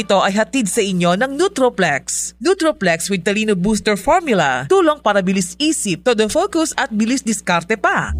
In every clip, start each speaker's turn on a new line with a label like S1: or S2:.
S1: ito ay hatid sa inyo ng Nutroplex. Nutroplex with Talino Booster Formula, tulong para bilis isip, todo focus at bilis diskarte pa.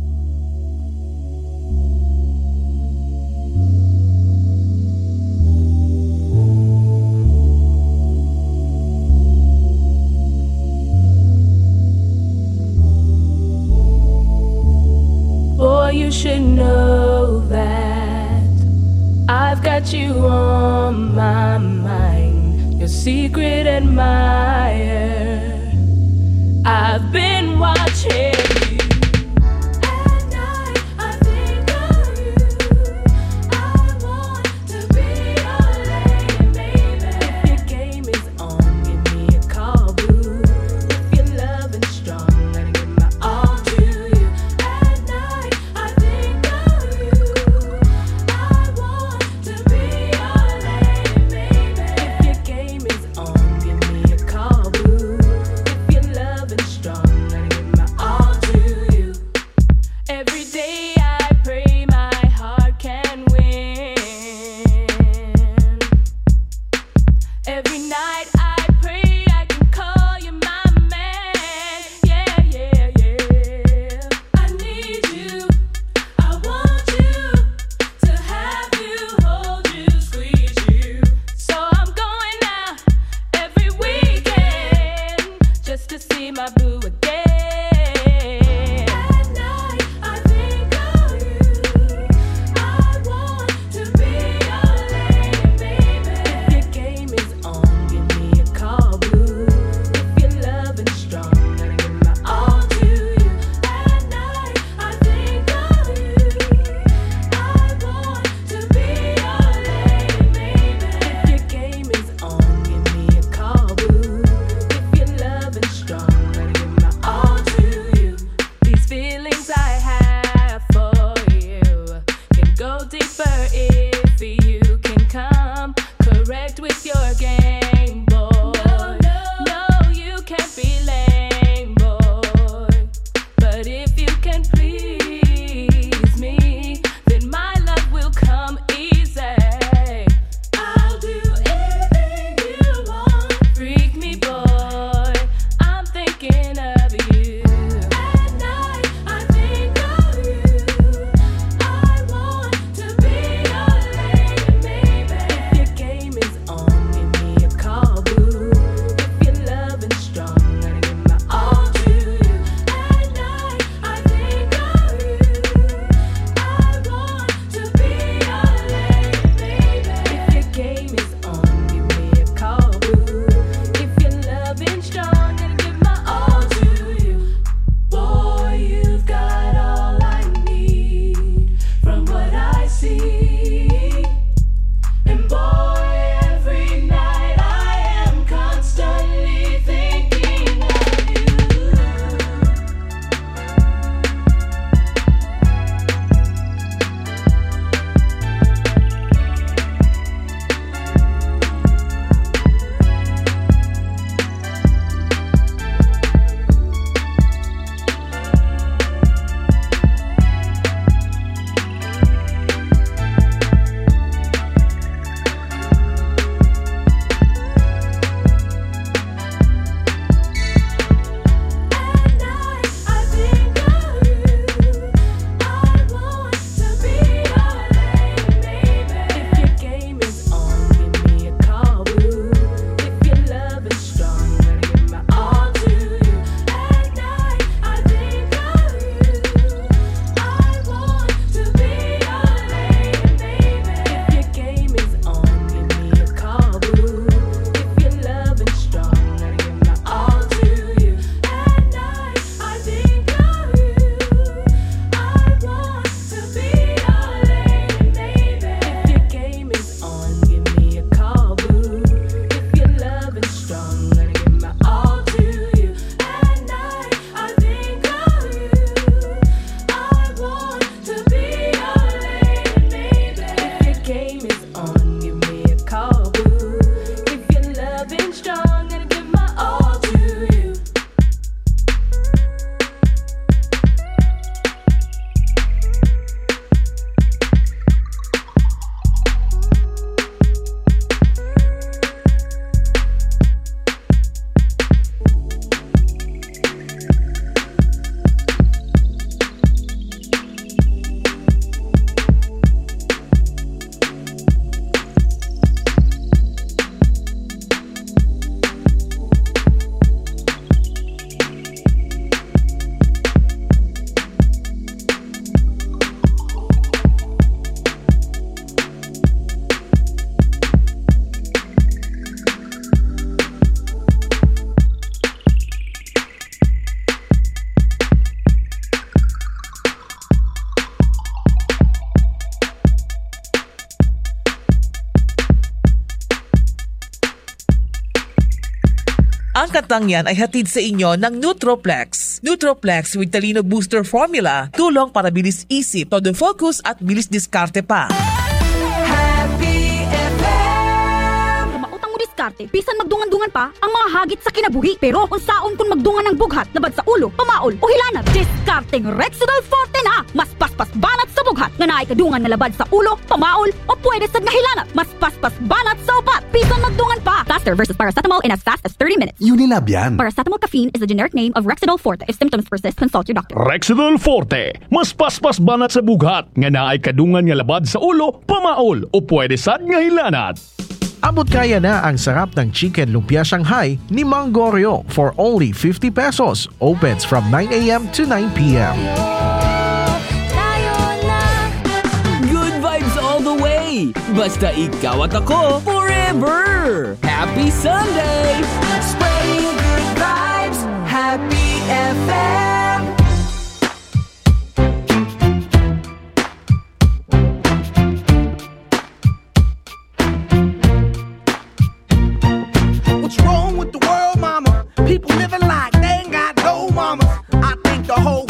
S1: Ang kantang yan ay hatid sa inyo ng Nutroplex. Nutroplex with Talino Booster Formula. Tulong para bilis isip, todo focus at bilis diskarte pa.
S2: Happy FM.
S3: Mautang mo diskarte, bisan magdungan-dungan pa ang mga hagit sa kinabuhi. Pero unsaon kung magdungan ng bughat, labad sa ulo, pamaol o hilanat, diskarteng Rexidol Forte na! Mas paspas banat sa bughat, nga naay kadungan na labad sa ulo, pamaol o pwede sa nga hilanat. Mas paspas banat Faster versus paracetamol in as fast as 30 minutes.
S4: Unilab yan.
S3: Paracetamol caffeine is the generic name of Rexidol Forte. If symptoms persist, consult your doctor.
S5: Rexidol Forte, mas paspas banat sa bughat, nga naay kadungan nga labad sa ulo, pamaol o pwede sad nga hilanat.
S4: Abot kaya na ang sarap ng Chicken Lumpia Shanghai ni Mangorio for only 50 pesos. Opens from 9 a.m. to 9 p.m.
S6: Good vibes all the way! Basta ikaw at ako forever! Happy Sunday!
S2: Spreading good vibes. Happy FM.
S7: What's wrong with the world, mama? People living like they ain't got no. I think the whole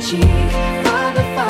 S2: cheek? Father, Father,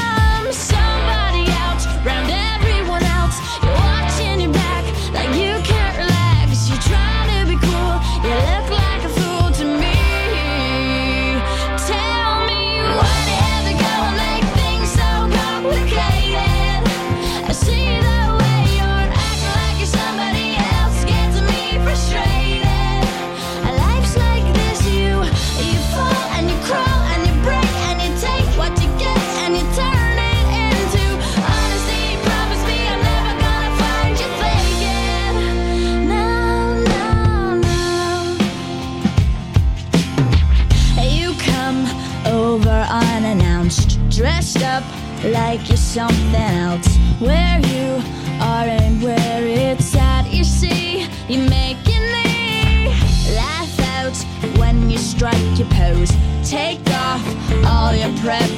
S8: like you're something else. Where you are and where it's at, you see, you're making me laugh out when you strike your pose. Take off all your prep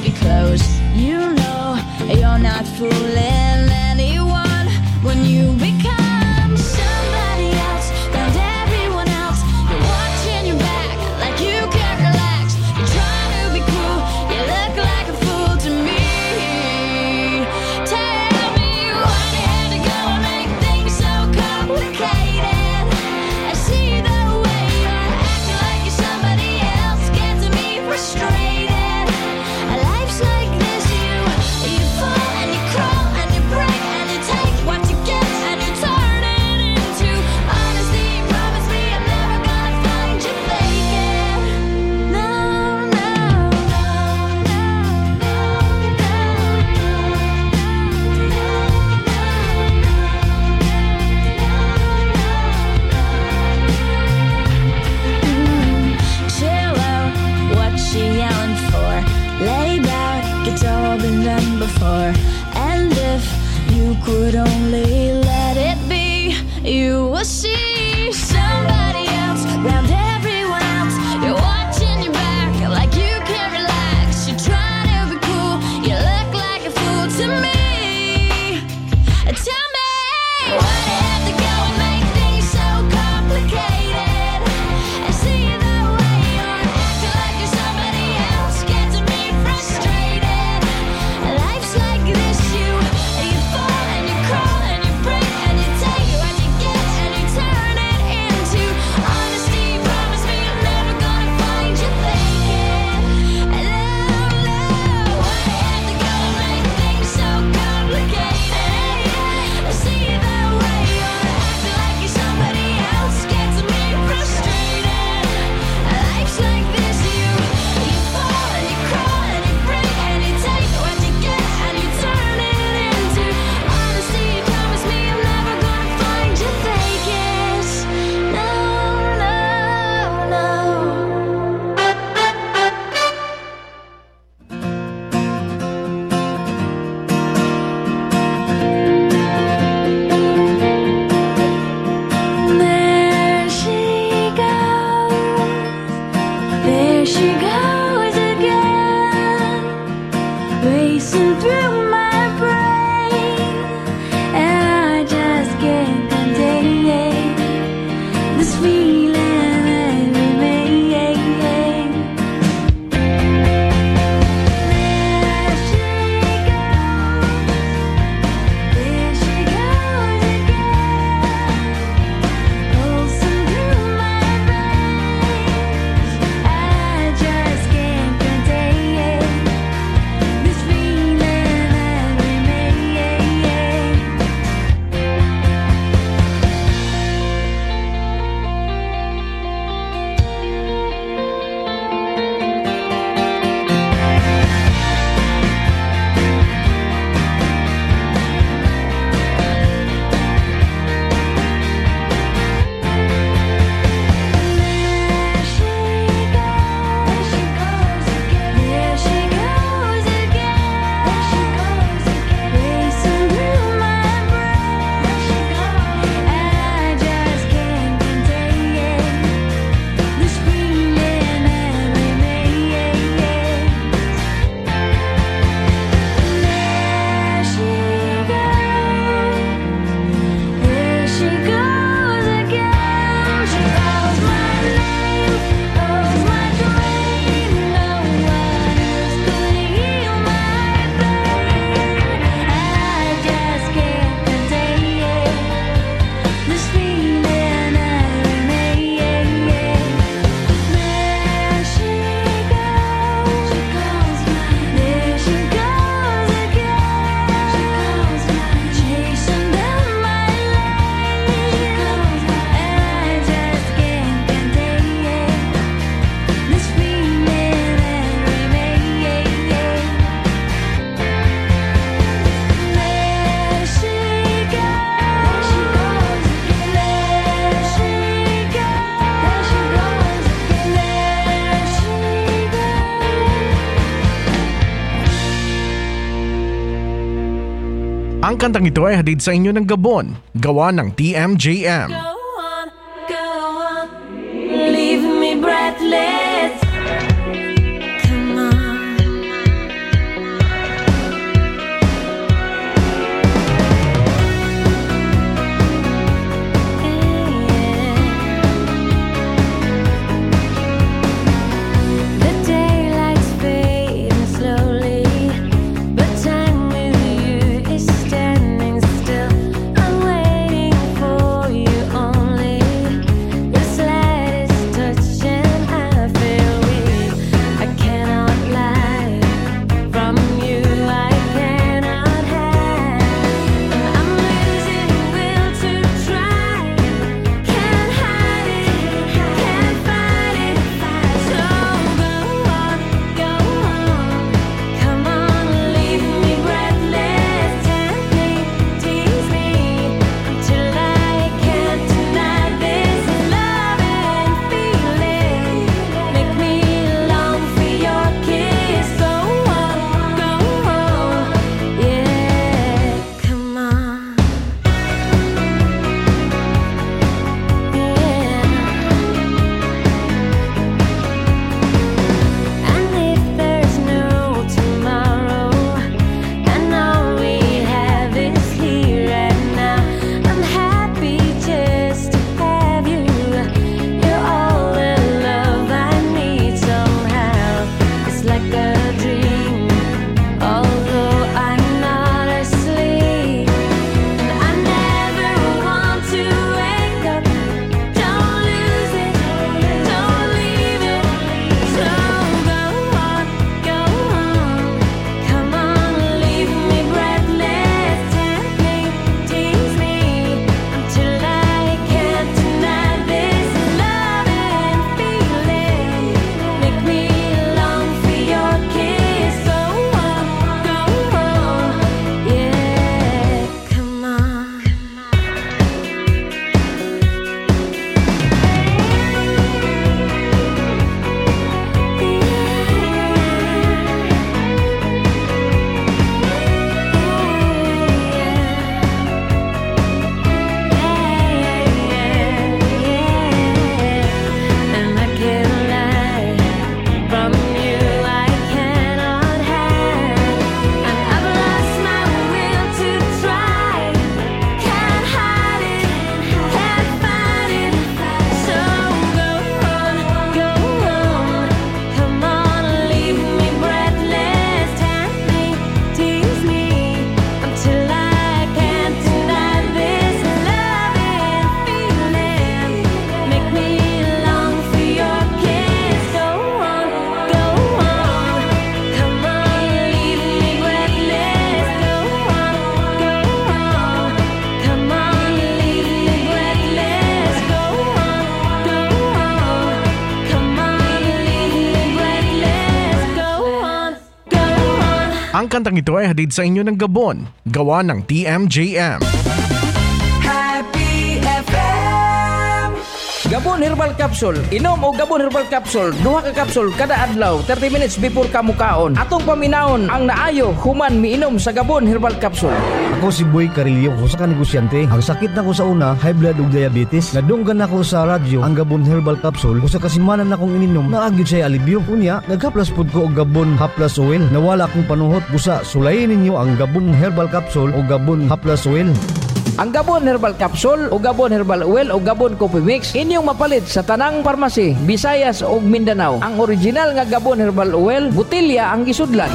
S4: Ang kantang ito ay hadid sa inyo ng Gabon, gawa ng TMJM.
S8: Leave
S4: kantang ito ay hadid sa inyo ng Gabon, gawa ng TMJM.
S9: Happy FM
S10: Gabon Herbal Capsule. Inom o Gabon Herbal Capsule. Duha ka capsule kada adlaw 30 minutes before ka mukaon. Atong paminawon ang naayo human miinom sa Gabon Herbal Capsule.
S11: Ako si Boy Carillo, usa ka negosyante. Ang sakit na ko sa una, high blood ug diabetes. Nadunggan ako sa radyo ang Gabon Herbal Capsule. Usa ka simanan na akong ininom, naagid siya alibyo. Unya, naghaplas pud ko og Gabon Haplas Oil. Nawala akong panuhot. Busa, sulayin ninyo ang Gabon Herbal Capsule o Gabon Haplas Oil.
S10: Ang Gabon Herbal Capsule o Gabon Herbal Oil o Gabon Coffee Mix inyong mapalit sa tanang parmasi, Visayas ug Mindanao. Ang original nga Gabon Herbal Oil, butilya ang gisudlan.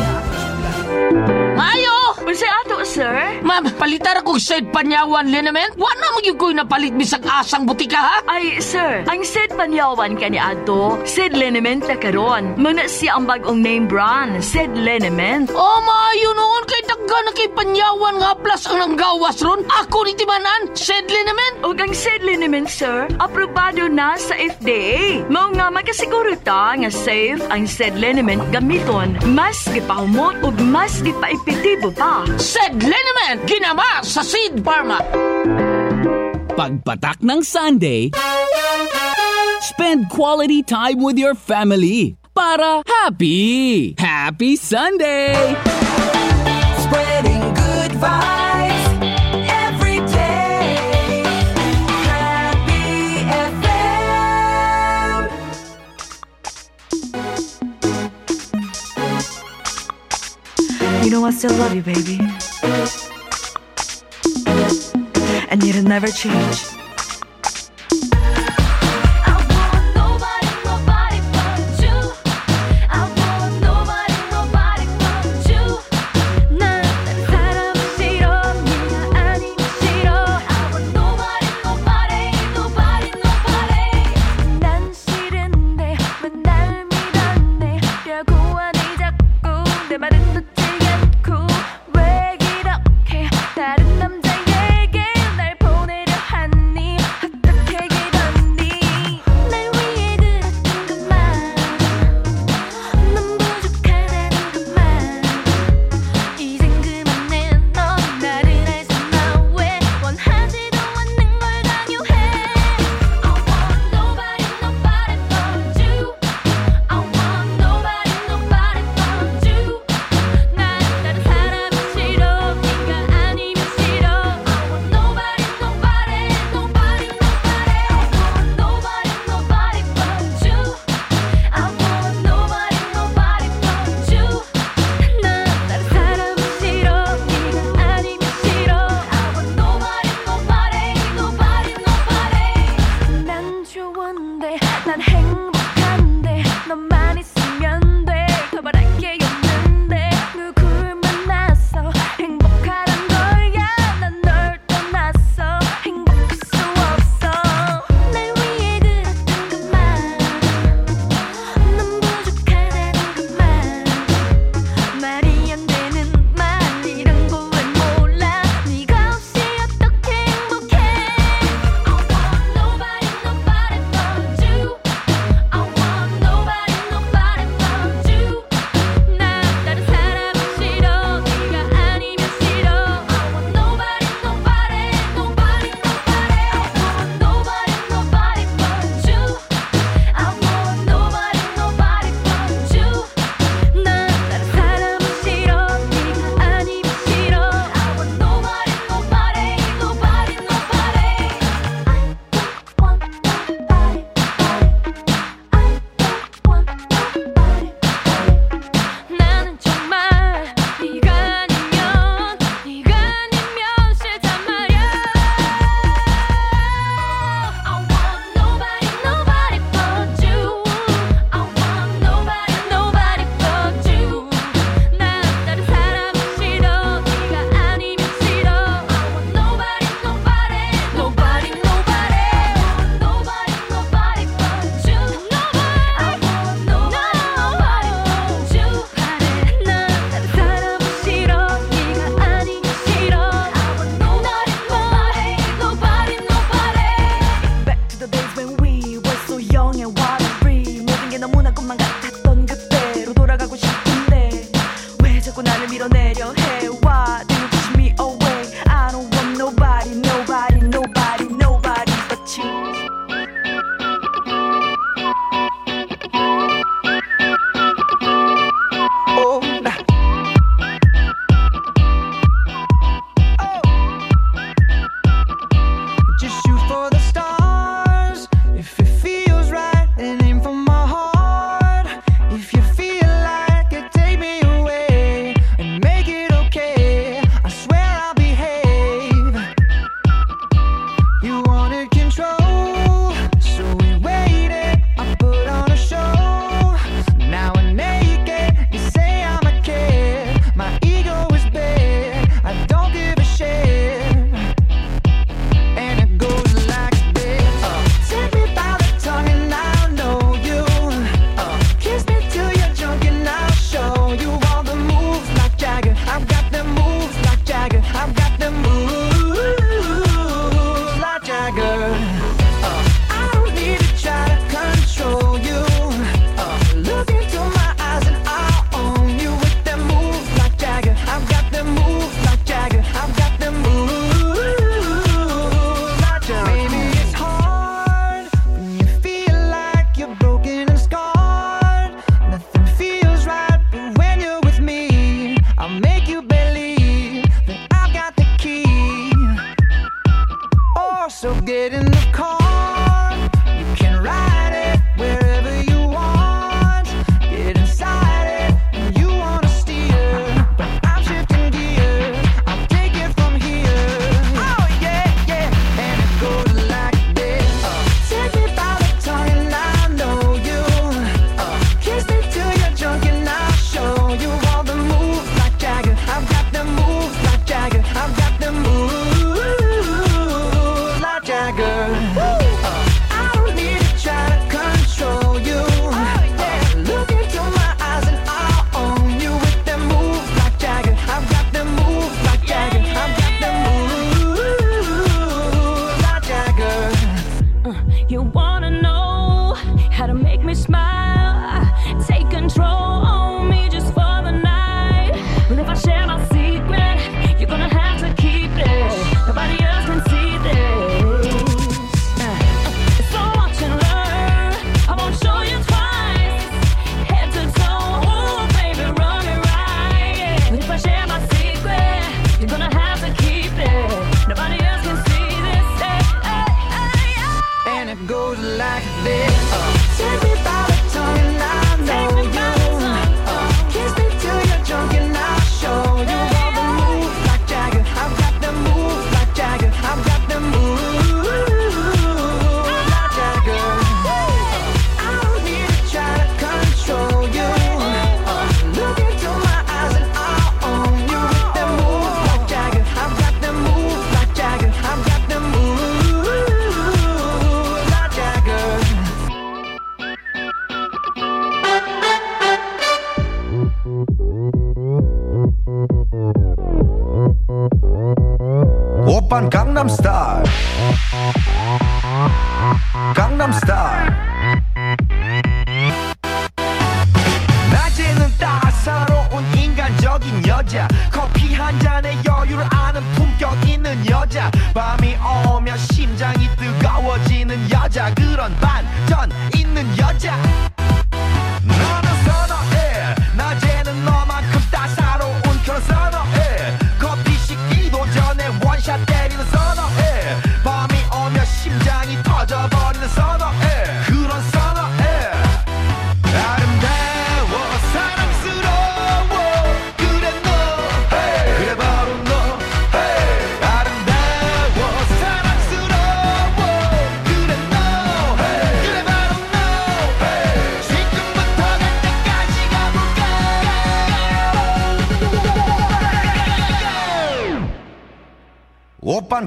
S12: Ma'am, palitar ko said panyawan liniment. Wa na magyud ko'y napalit bisag asang butika ha?
S13: Ay, sir, ang Sid Panyawan kani ato, Sid Liniment na karon. Muna siya ang bagong name brand, Sid Liniment.
S12: Oh, maayo noon kay dagga na kay panyawan nga plus ang nanggawas ron. Ako ni timanan, said liniment.
S13: O ang Sid Liniment, sir, aprobado na sa FDA. Mao nga magasiguro ta nga safe ang Sid Liniment gamiton. Mas gipahumot ug mas gipaepektibo pa.
S12: Said at ginama sa seed pharma.
S6: Pagpatak ng Sunday, spend quality time with your family para happy! Happy Sunday!
S9: Spreading good vibes
S8: You know I still love you, baby. And it'll never change.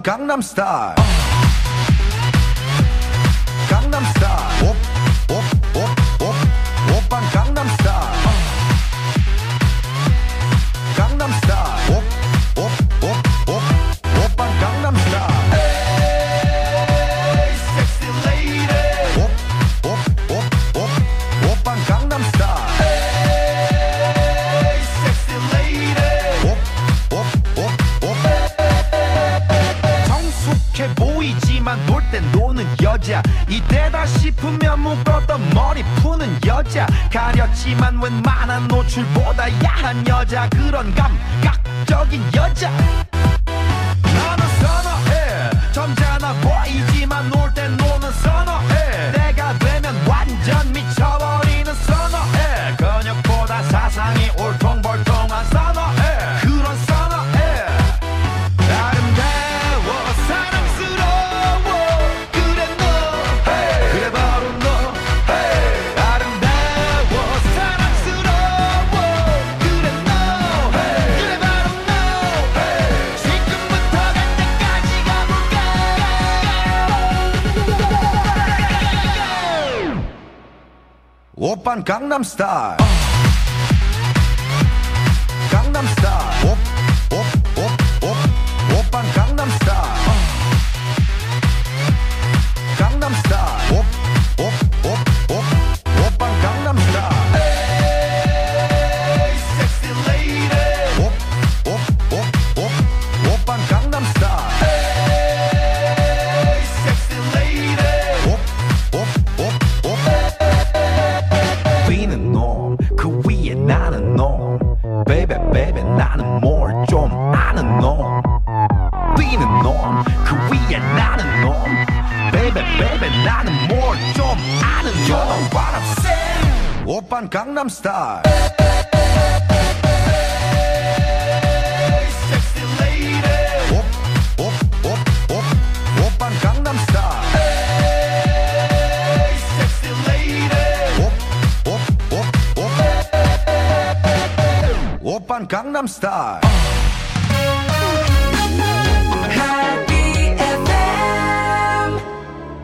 S14: 강남 스타일 Japan Gangnam Style.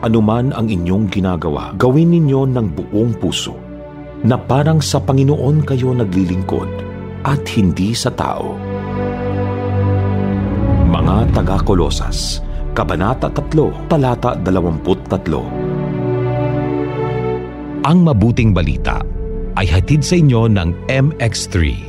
S15: Anuman ang inyong ginagawa, gawin ninyo ng buong puso na parang sa Panginoon kayo naglilingkod at hindi sa tao. Mga taga-Kolosas, Kabanata 3, Talata 23.
S16: Ang mabuting balita ay hatid sa inyo ng MX3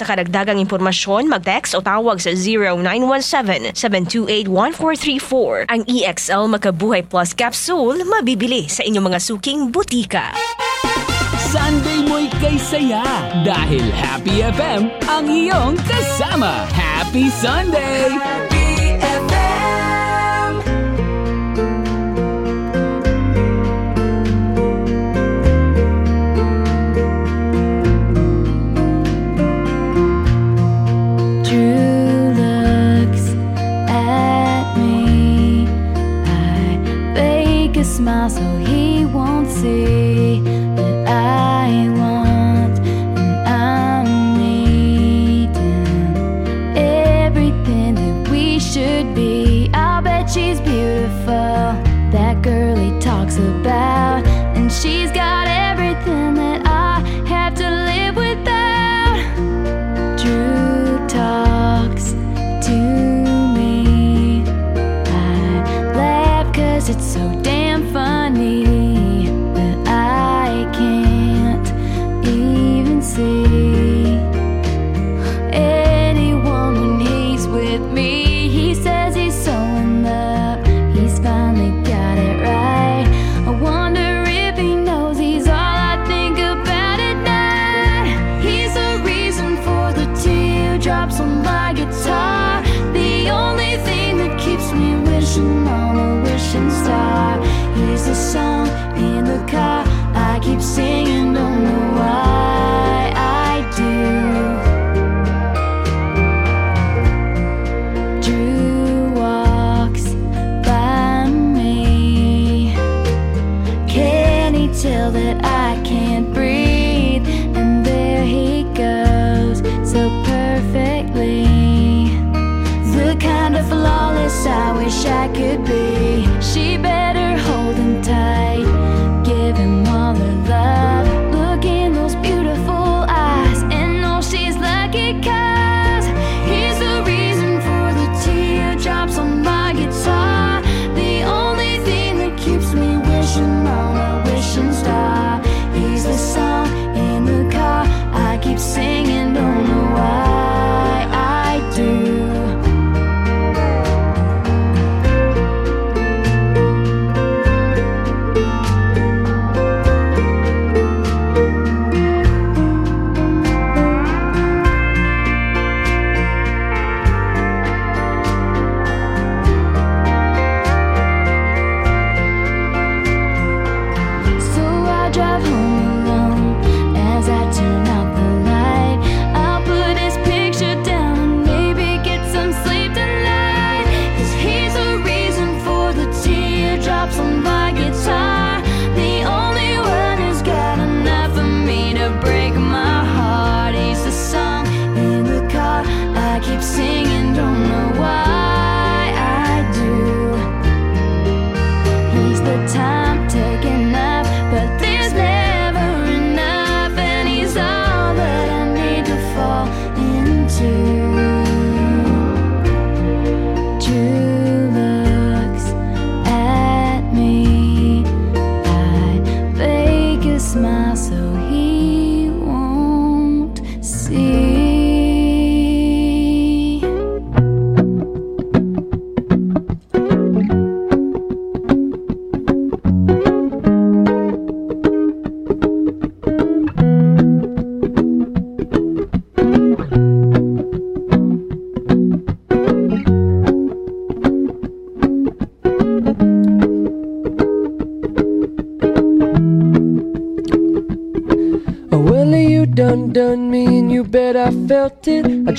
S17: sa karagdagang impormasyon, mag-text o tawag sa 0917-728-1434. Ang EXL Makabuhay Plus Capsule mabibili sa inyong mga suking butika.
S6: Sunday mo'y kay saya dahil Happy FM ang iyong kasama. Happy Sunday!
S8: smile so he won't see.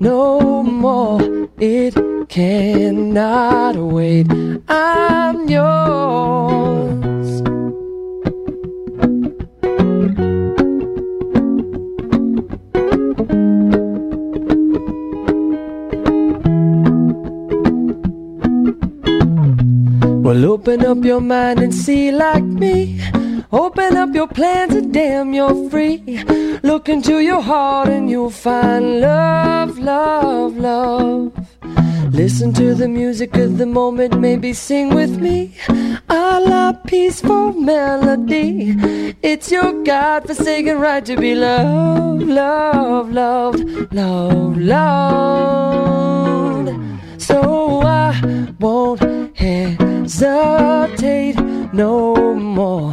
S18: no more. It cannot wait. I'm yours. Well, open up your mind and see like me. Open up your plans and damn, you're free. Look into your heart and you'll find love, love, love. Listen to the music of the moment, maybe sing with me. A la peaceful melody. It's your God forsaken right to be loved, loved, loved, loved, loved. So I won't hesitate no more,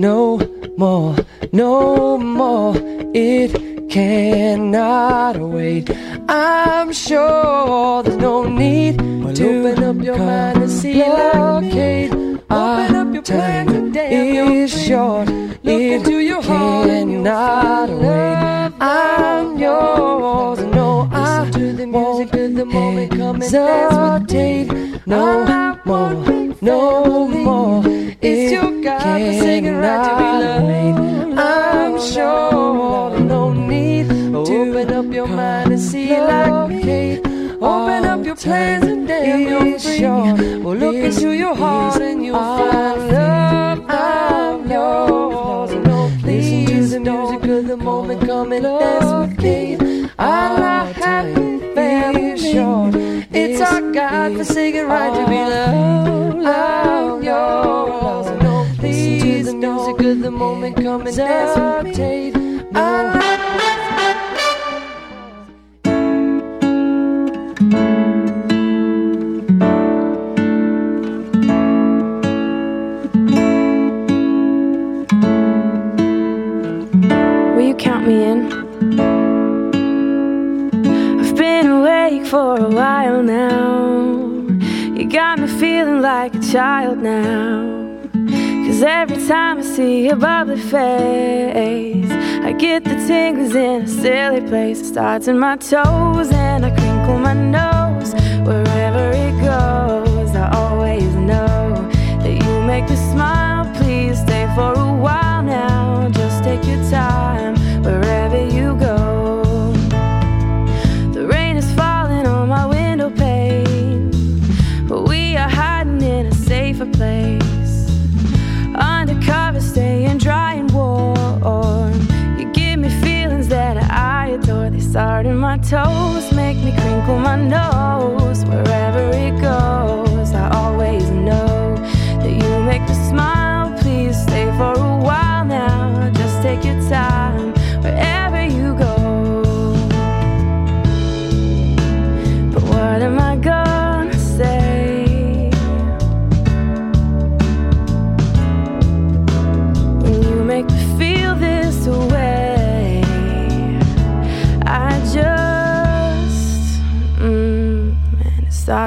S18: no more, no more. It cannot wait. I'm sure there's no need to open up your mind and see blockade. Open up your time is short. It cannot wait. I'm yours. No, I won't hesitate. No more, no more. It's your God-forsaken right to be loved. I'm sure no need to open up your mind and see like Kate. Open up your plans and damn you're free. Well, look into your heart and you'll find love. I'm yours. No, to the music of the moment. Come and dance with me. I'm happy, family short. It's our God-forsaken right to be loved. I'm yours. No, listen to the music of the moment. Come and dance with me.
S19: Will you count me in? For a while now. You got me feeling like a child now. Cause every time I see your bubbly face, I get the tingles in a silly place. It starts in my toes and I crinkle my nose. Wherever my toes, make me crinkle my nose. Wherever it goes,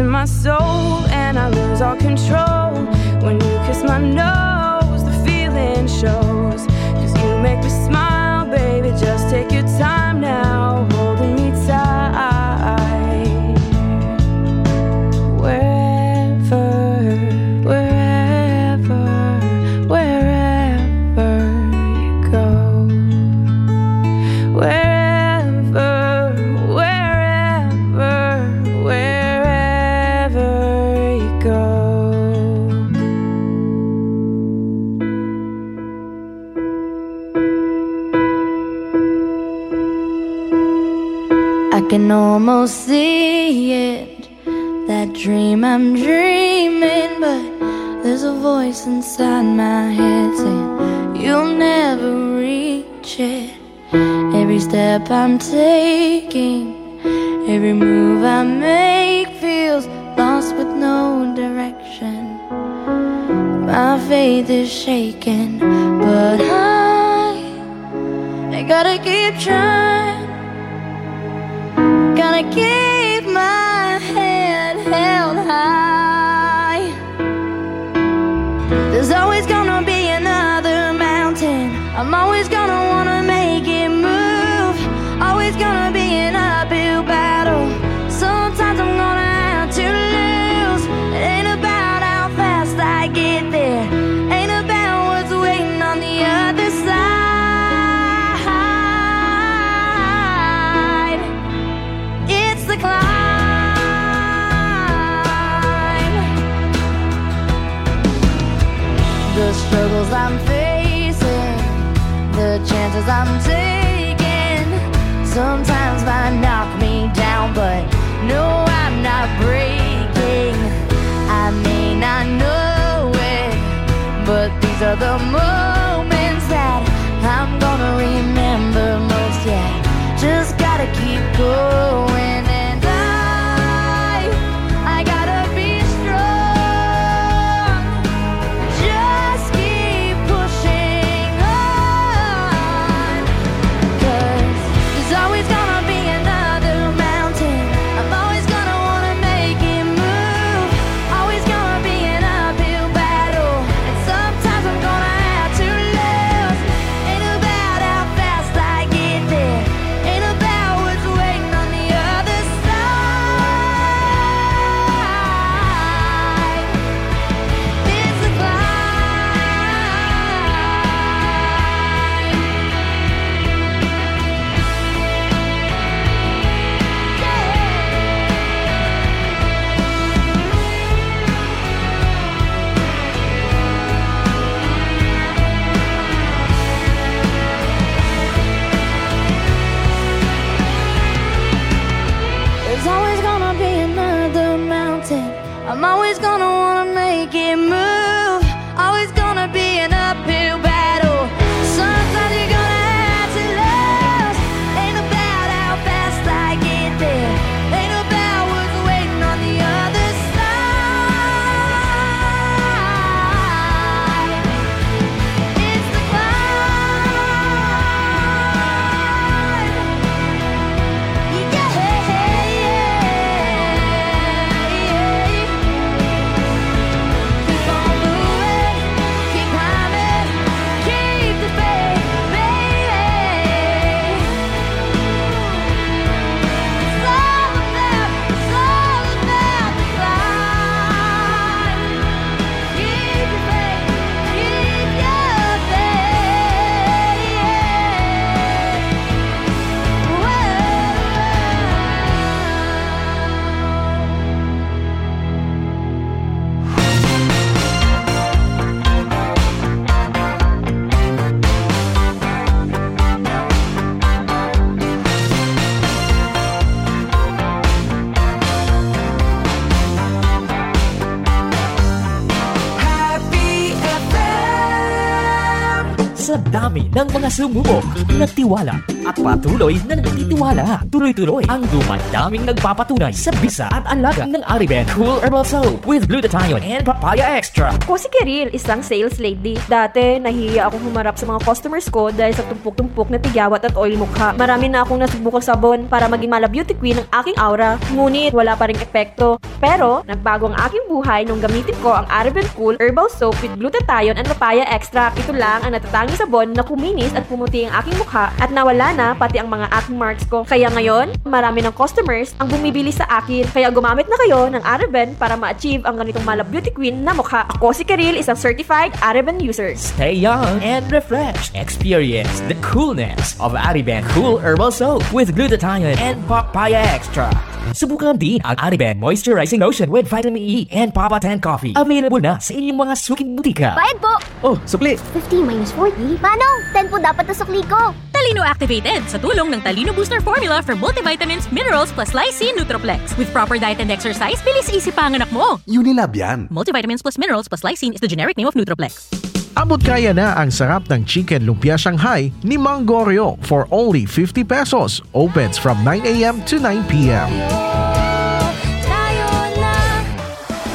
S19: In my soul, and I lose all control. When you kiss my nose,
S8: step I'm taking, every move I make feels lost with no direction. My faith is shaken, but I Gotta keep trying. Sometimes might knock me down, but no, I'm not breaking. I may not know it, but these are the moments
S20: ng mga sumubok, nagtiwala at patuloy na nagtitiwala, tuloy-tuloy ang dumadaming nagpapatunay sa bisa at alaga ng Ariben Cool Herbal Soap with glutathione and papaya extra.
S21: Ako si Kiril, isang sales lady. Dati, nahihiya akong humarap sa mga customers ko dahil sa tumpok-tumpok na tigyawat at oil mukha. Marami na akong nasubukang sabon para maging mala beauty queen ang aking aura. Ngunit, wala pa rin epekto. Pero, nagbago ang aking buhay nung gamitin ko ang Araben Cool Herbal Soap with glutathione and papaya extract. Ito lang ang natatanging sabon na kuminis at pumuti ang aking mukha at nawala na pati ang mga acne marks ko. Kaya ngayon, marami ng customers ang bumibili sa akin. Kaya gumamit na kayo ng Araben para ma-achieve ang ganitong mala beauty queen na mukha. Ako si Karil, isang certified Araben user.
S20: Stay young and refreshed. Experience the coolness of Ariben Cool Herbal Soap with glutathione and papaya extra. Subukan din ang Ariben Moisturizing Lotion with Vitamin E and Papa 10 Coffee. Available na sa inyong mga suking butika.
S22: Bayad po!
S20: Oh, supli!
S22: 50 minus 40? Manong, 10 po dapat na sukli ko.
S23: Talino activated sa tulong ng Talino Booster Formula for multivitamins, minerals plus lysine Nutroplex. With proper diet and exercise, bilis isip pa ang anak mo.
S24: Unilab yan.
S23: Multivitamins plus minerals plus lysine is the generic name of Nutroplex.
S4: Abot kaya na ang sarap ng chicken lumpia Shanghai ni Mang Goryo for only 50 pesos. Opens from 9 a.m. to 9 p.m.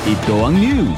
S25: Ito ang news,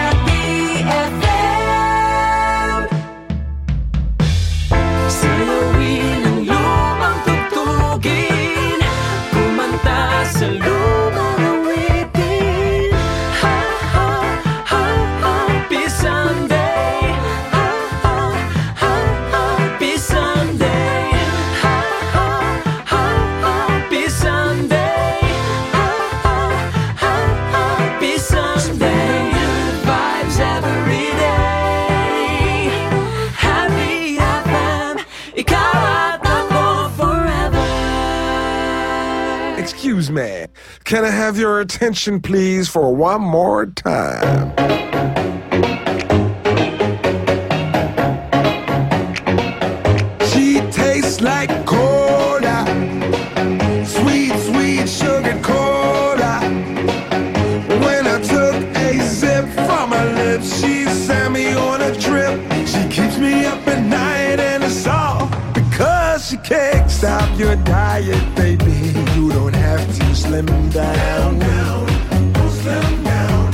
S18: Excuse. Can I have your attention, please, for one more time? She tastes like cola, sweet, sweet sugar cola. When I took a sip from her lips, she sent me on a trip. She keeps me up at night, and it's all because she can't stop your diet, baby. You don't have to slim down.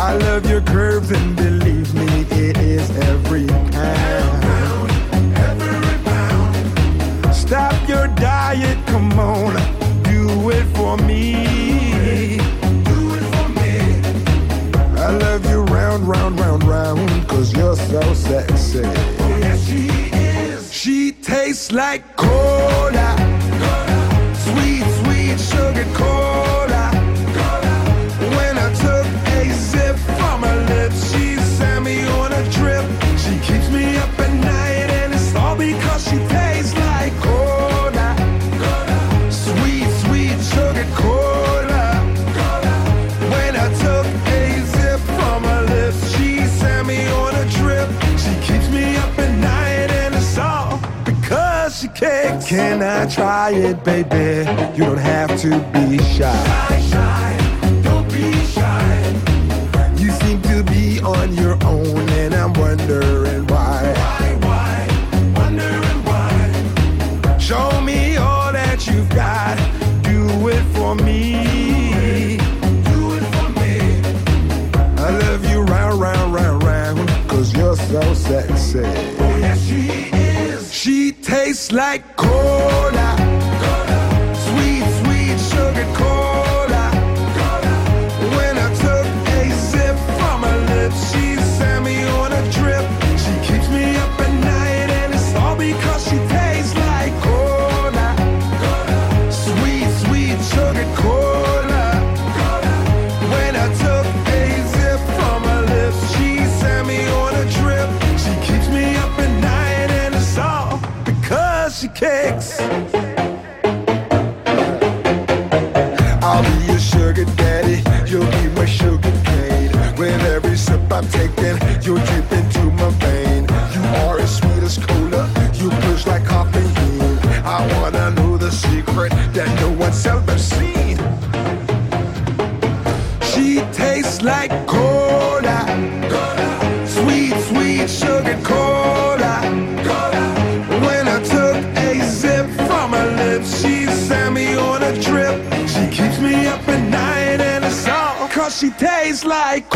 S18: I love your curves, and believe me, it is every pound. Every round. Stop your diet, come on, do it for me. Do it for me. I love you round, round, round, round, cause you're so sexy. Oh, yes, she is. She tastes like cola. Can I try it, baby? You don't have to be shy. Don't be shy. You seem to be on your own, and I'm wondering why. Why, why? Wondering why. Show me all that you've got. Do it for me. Do it for me. I love you round, round, round, round, cause you're so sexy. Like cola. Tastes like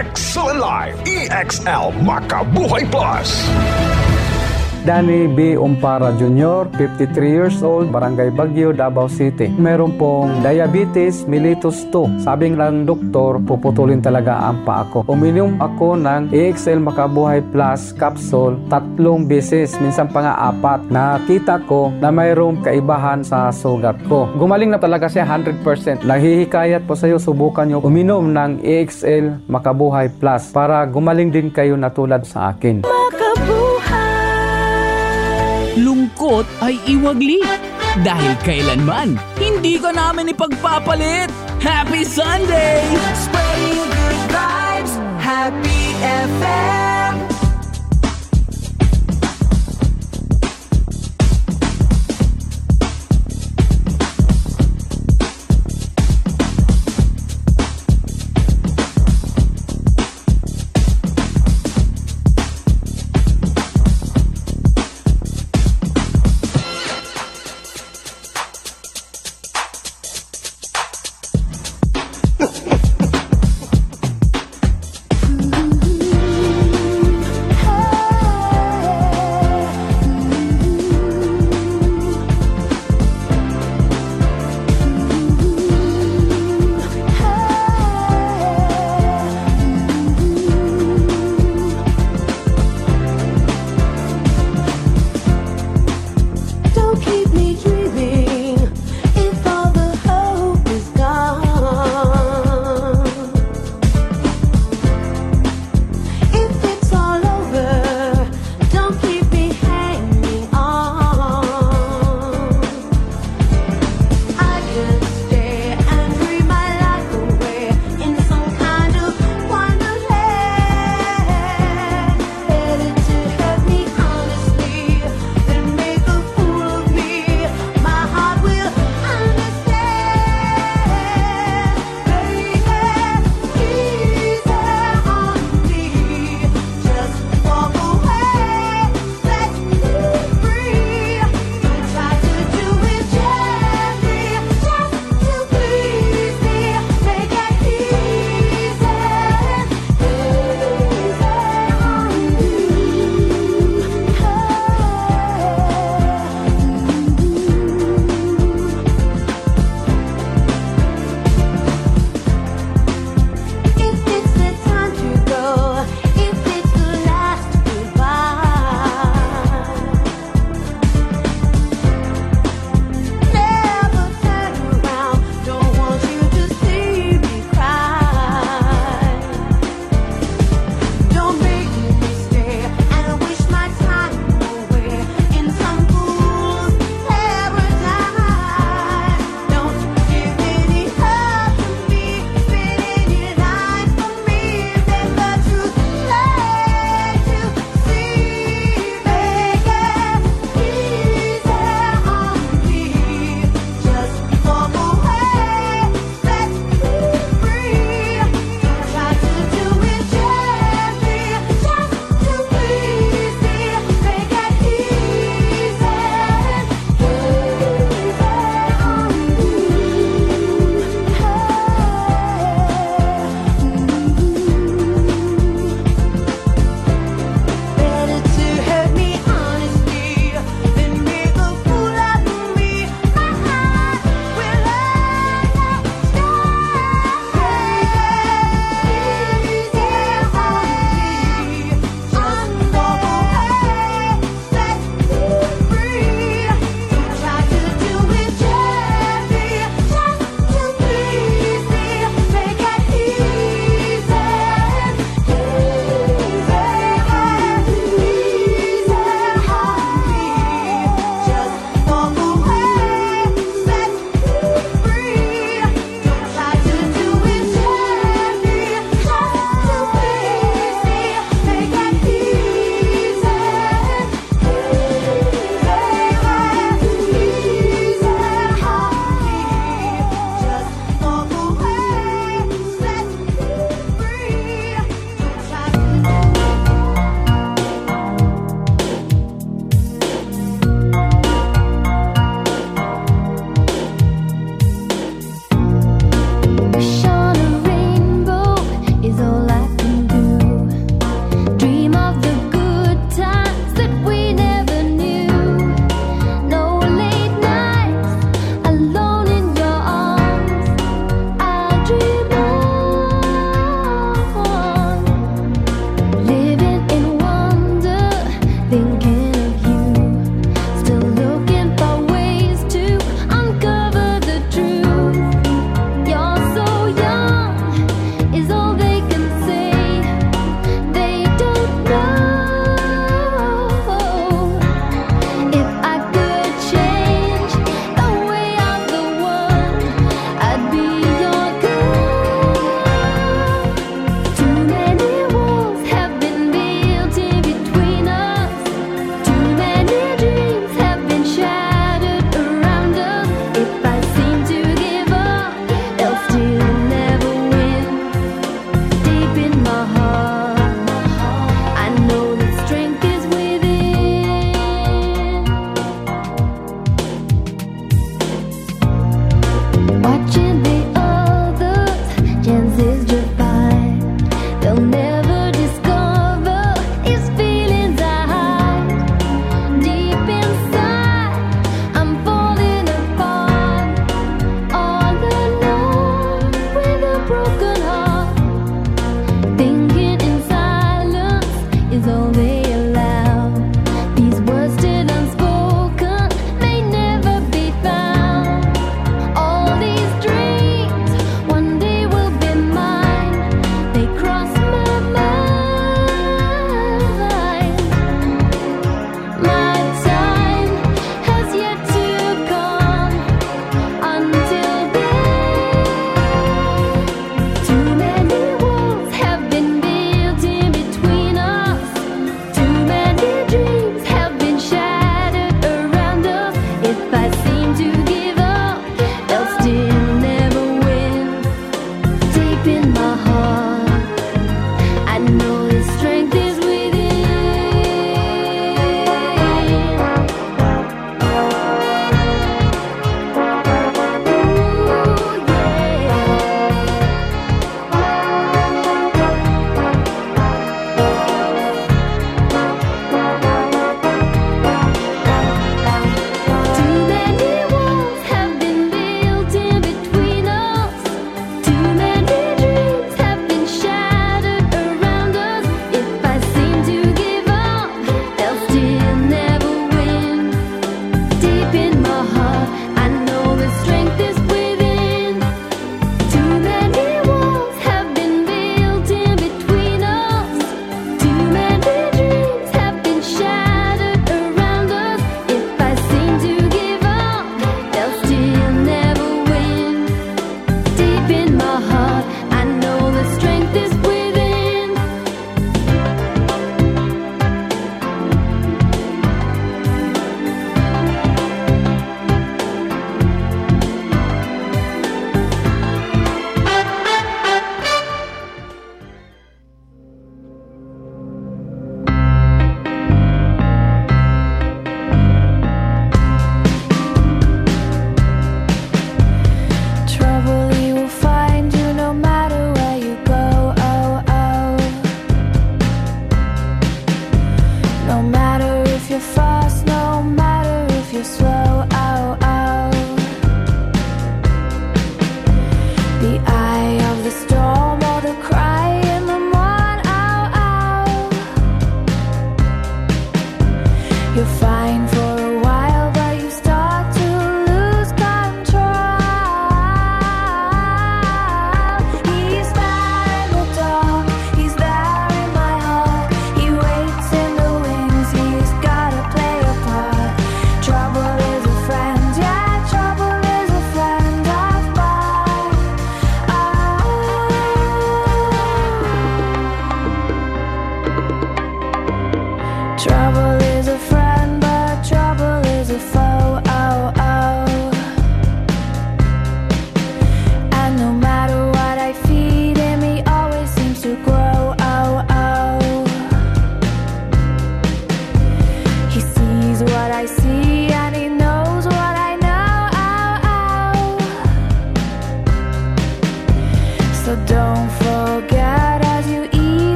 S26: excellent life. EXL Makabuhay Plus.
S27: Danny B. Umpara Jr., 53 years old, Barangay Bagyo, Davao City. Meron pong diabetes mellitus 2. Sabi ng doktor, puputulin talaga ang paa ko. Uminom ako ng AXL Makabuhay Plus capsule tatlong beses, minsan pa nga apat. Nakita ko na mayroong kaibahan sa sugat ko. Gumaling na talaga siya 100%. Nahihikayat po sa iyo, subukan nyo uminom ng AXL Makabuhay Plus para gumaling din kayo na tulad sa akin.
S25: Lungkot ay iwagli. Dahil kailanman, hindi ka namin ipagpapalit. Happy Sunday!
S6: Spreading good vibes, Happy FM.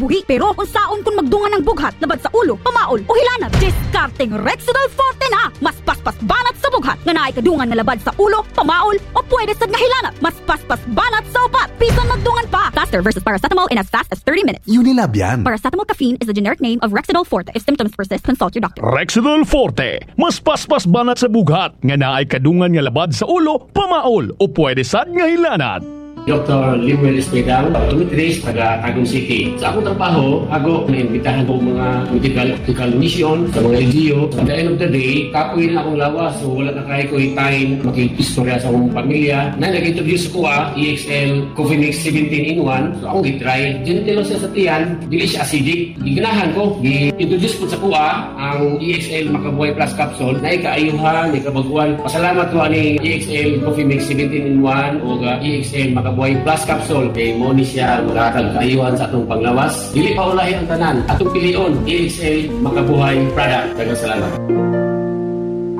S3: Kinabuhi. Pero kung saon kung magdungan ng bughat, labad sa ulo, pamaol o hilanat, diskarteng Rexidol Forte na. Mas paspas banat sa bughat, nga naay kadungan na labad sa ulo, pamaol o pwede sad nga hilanat. Mas paspas banat sa upat, bisan magdungan pa. Faster versus paracetamol in as fast as 30 minutes.
S24: Unilab yan.
S3: Paracetamol caffeine is the generic name of Rexidol Forte. If symptoms persist, consult your doctor.
S28: Rexidol Forte, mas paspas banat sa bughat, nga naay kadungan nga labad sa ulo, pamaol o pwede sad nga hilanat.
S29: Dr. Limuel Espedal, optometrist, taga Tagum City. Sa akong trabaho, ako naimbitahan ko mga medical, medical mission sa mga LGU. At the end of the day, kapoy na akong lawas. So wala na kaya ko yung time makikistorya sa akong pamilya. Na nag-introduce ko ah, EXL Coffee Mix 17 in 1. So akong gitry. Ginitilo siya sa tiyan, dili siya acidic. Giganahan ko, gi-introduce ko sa kuha ang EXL Makabuhay Plus Capsule na ikaayuhan, ikabaguan. Pasalamat ko ani EXL Coffee Mix 17 in 1 o EXL Makabuhay Plus Capsule. Kay mo ni siya makakag kaayuhan sa atong panglawas. Dili pa ulahi ang tanan. Atong pilion, EXL Makabuhay Product. Dagang salamat.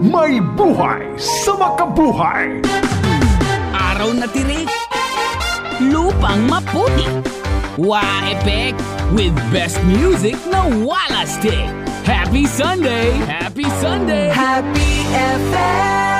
S26: May buhay sa makabuhay.
S25: Araw na tirik. Lupang maputi. Wa-epek with best music na wala stick. Happy Sunday! Happy Sunday!
S30: Happy FM.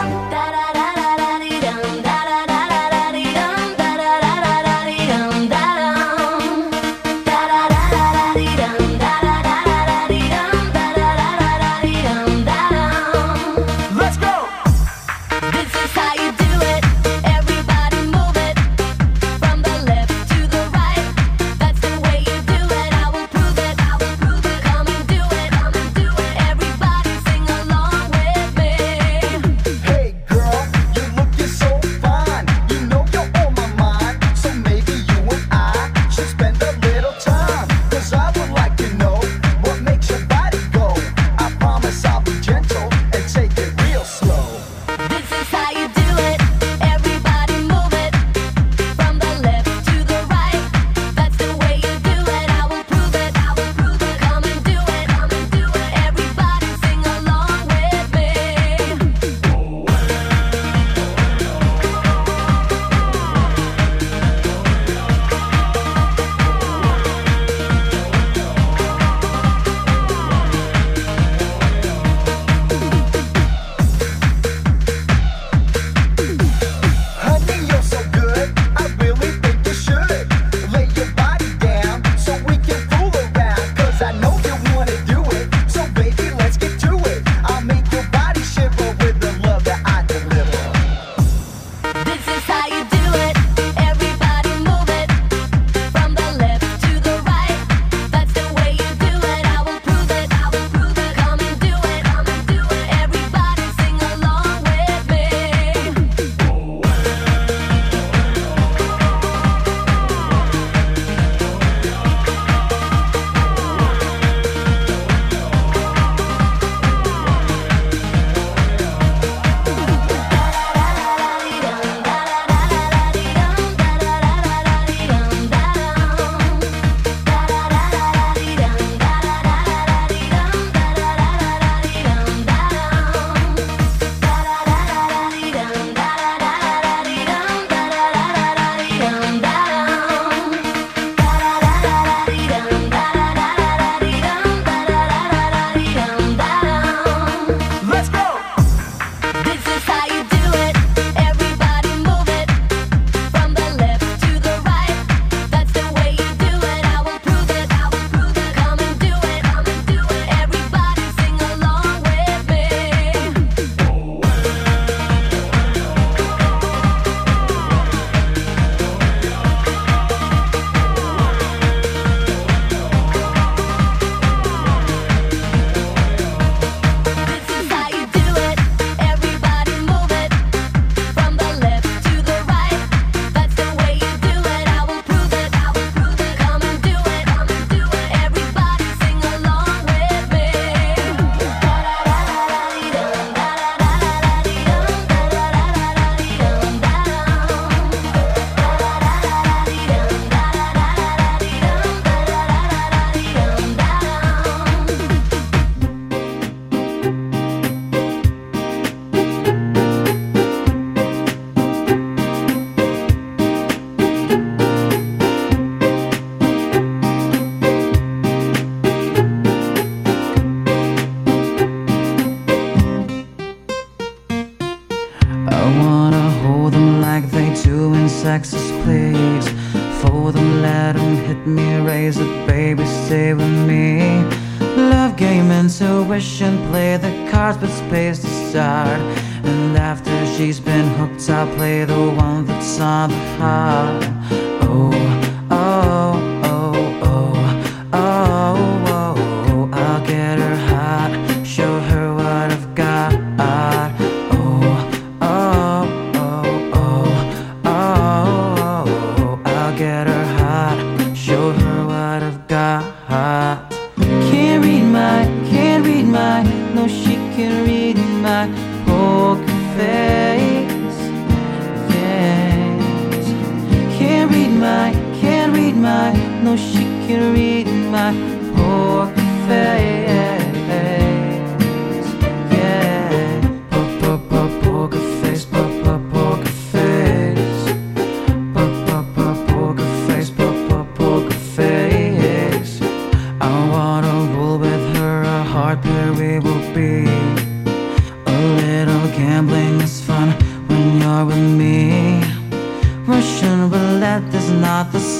S31: Not the same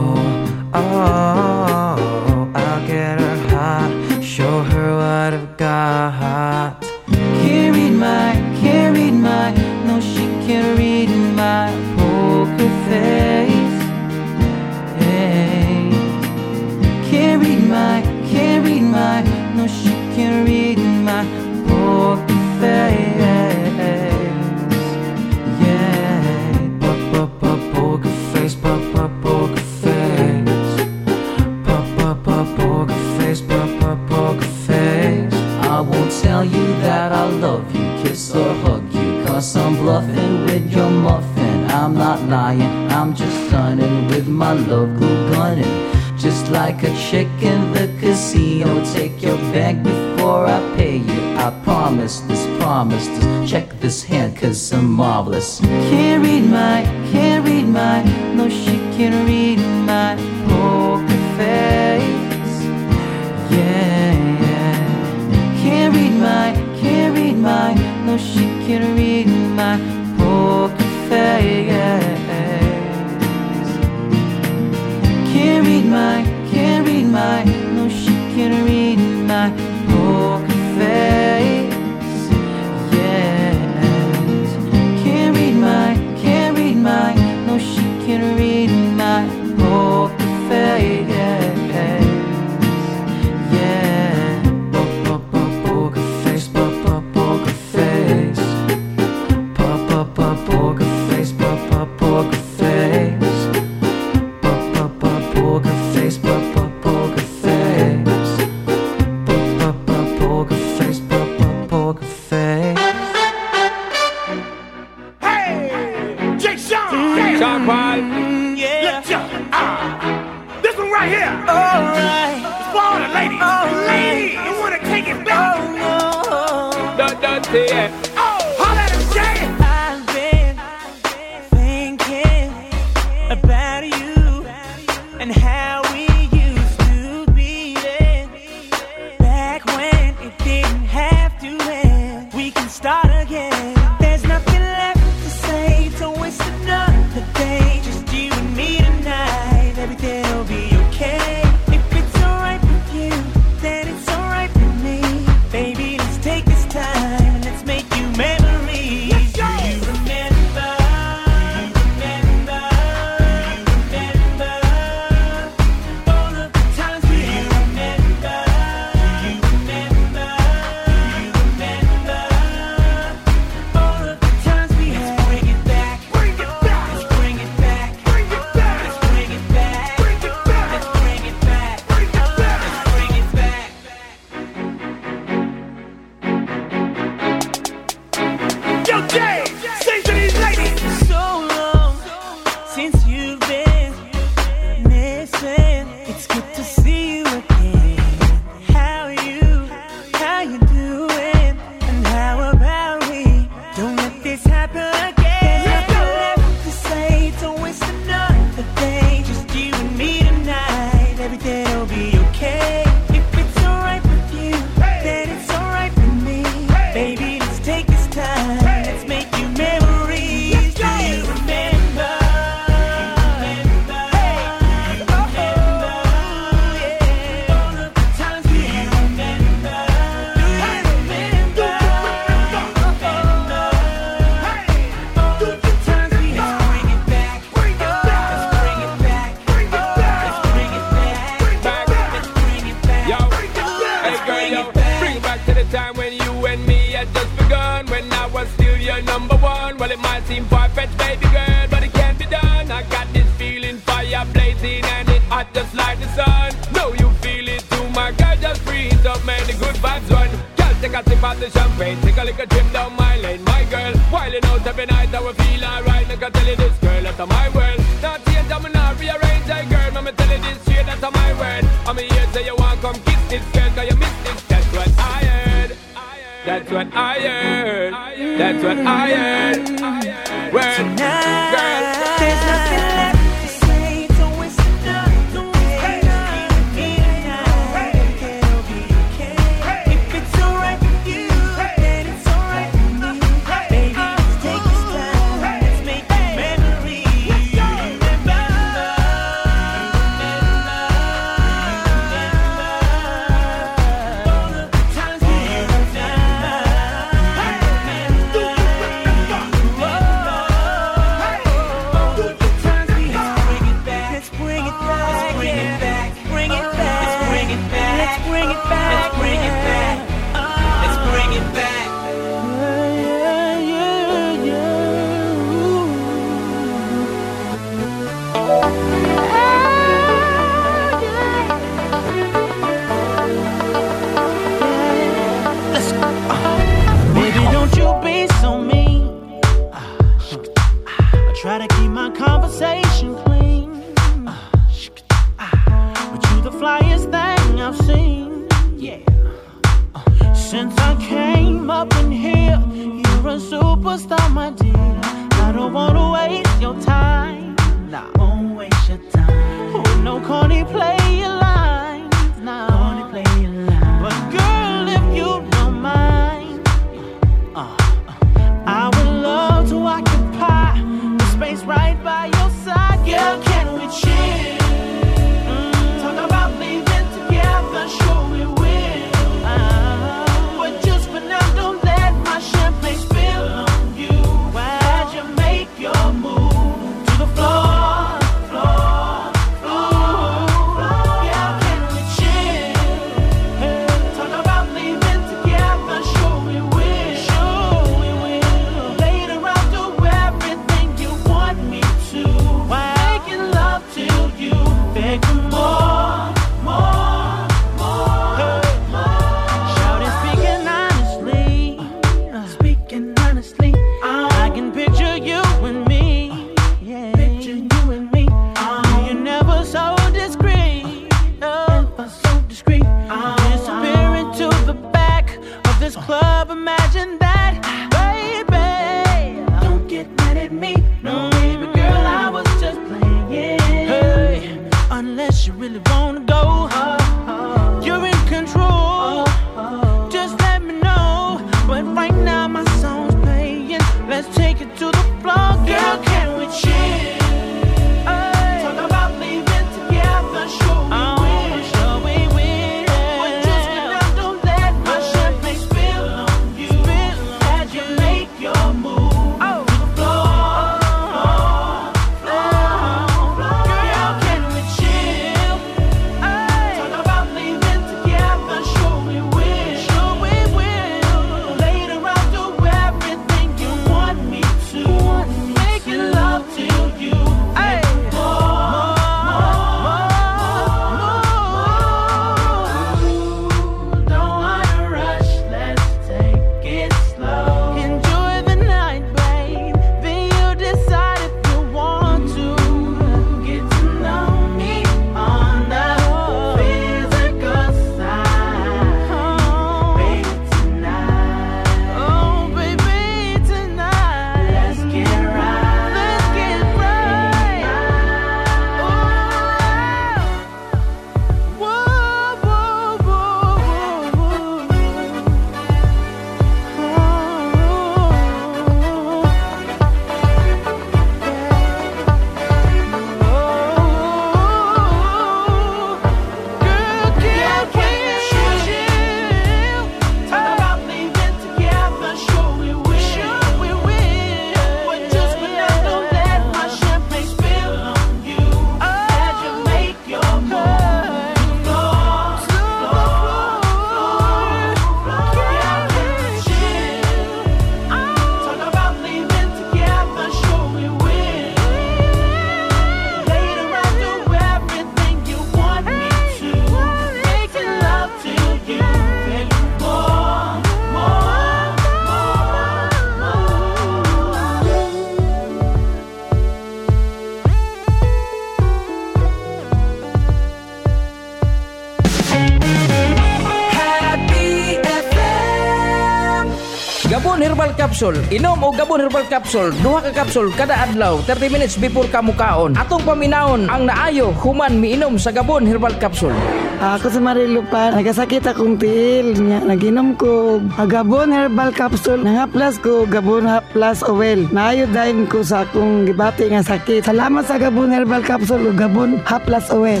S32: capsule. Inom og gabon herbal capsule, duha ka capsule kada adlaw 30 minutes before ka mukaon. Atong paminawon ang naayo human miinom sa gabon herbal capsule.
S33: Ako sa Marilupa, nagasakit akong tiil. Naginom ko gabon herbal capsule. Nangaplas ko gabon plus oil. Naayo dahin ko sa akong gibati nga sakit. Salamat sa gabon herbal capsule o gabon haplas oil.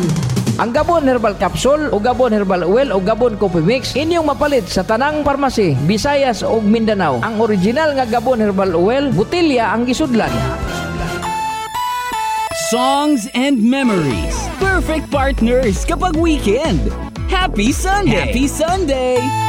S32: Ang Gabon Herbal Capsule o Gabon Herbal Oil o Gabon Coffee Mix inyong mapalit sa tanang parmasi Visayas ug Mindanao. Ang original nga Gabon Herbal Oil butilya ang gisudlan.
S6: Songs and memories. Perfect partners kapag weekend. Happy Sunday! Happy Sunday!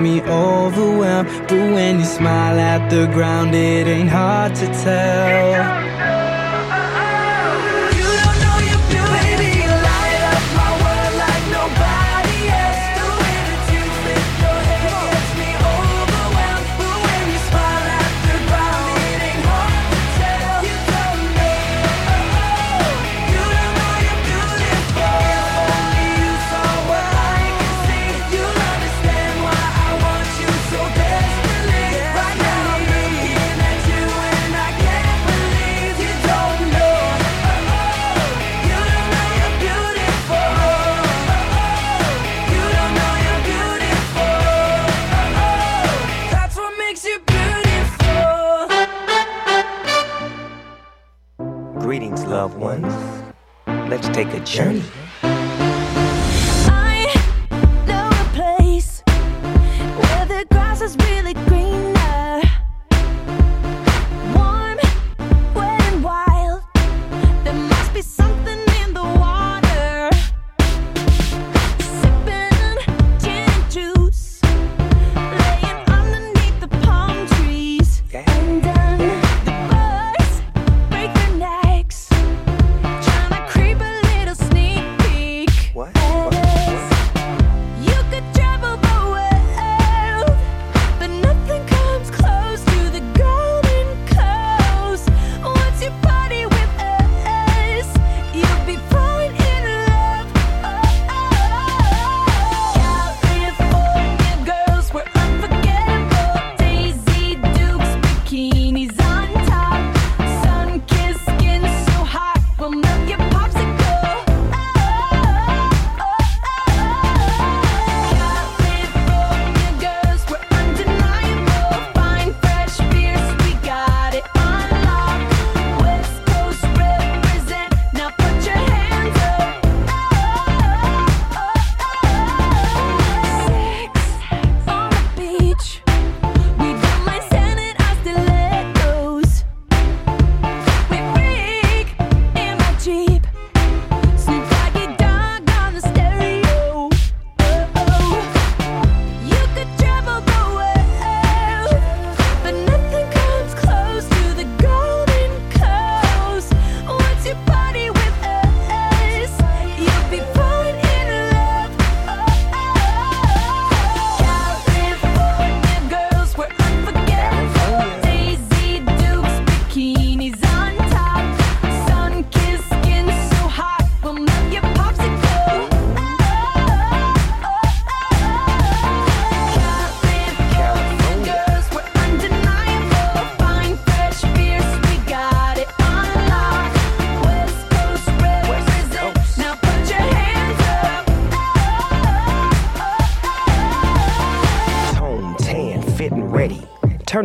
S34: Me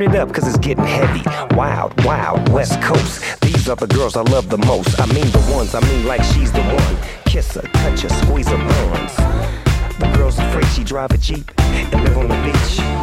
S35: it up,
S36: cause it's getting heavy. Wild, wild, West Coast. These are the girls I love the most. I mean the ones, I mean like she's the one. Kiss her, touch her, squeeze her buns. The girl's afraid she drive a Jeep and live on the beach.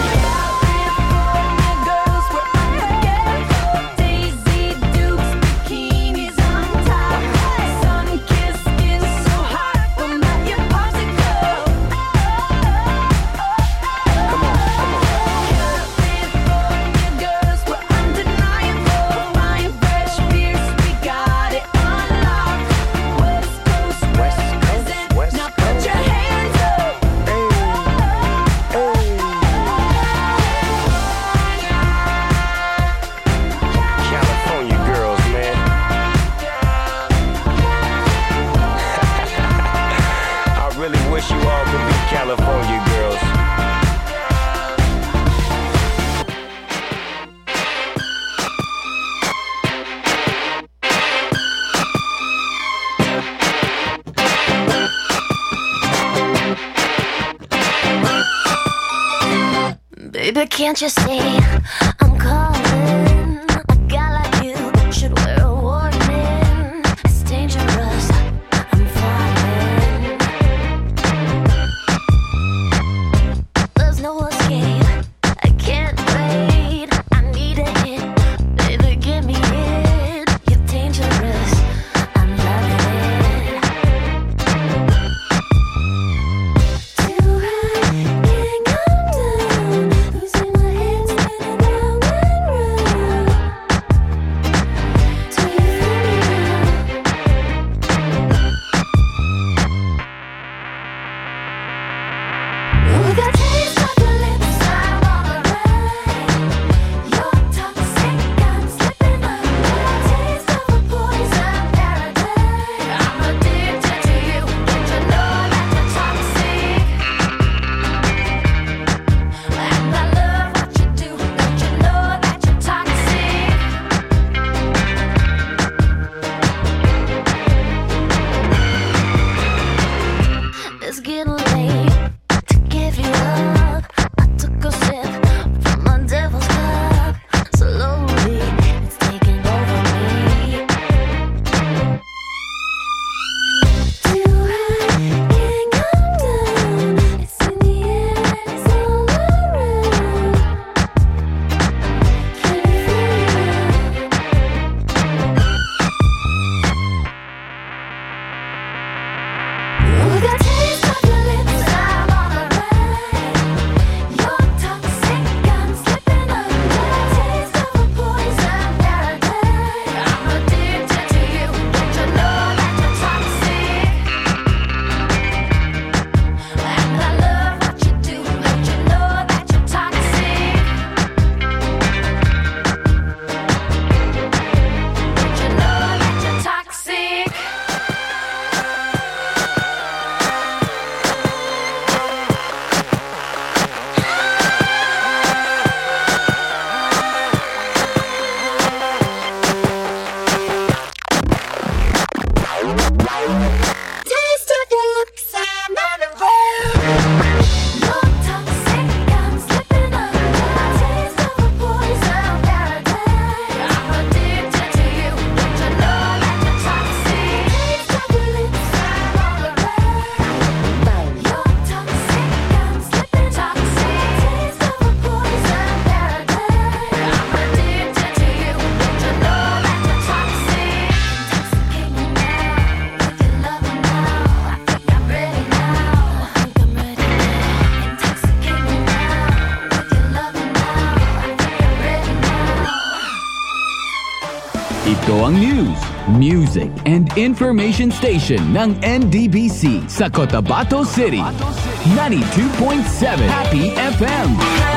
S30: can't you see?
S25: music, and information station ng MDBC sa Cotabato City. 92.7 Happy FM.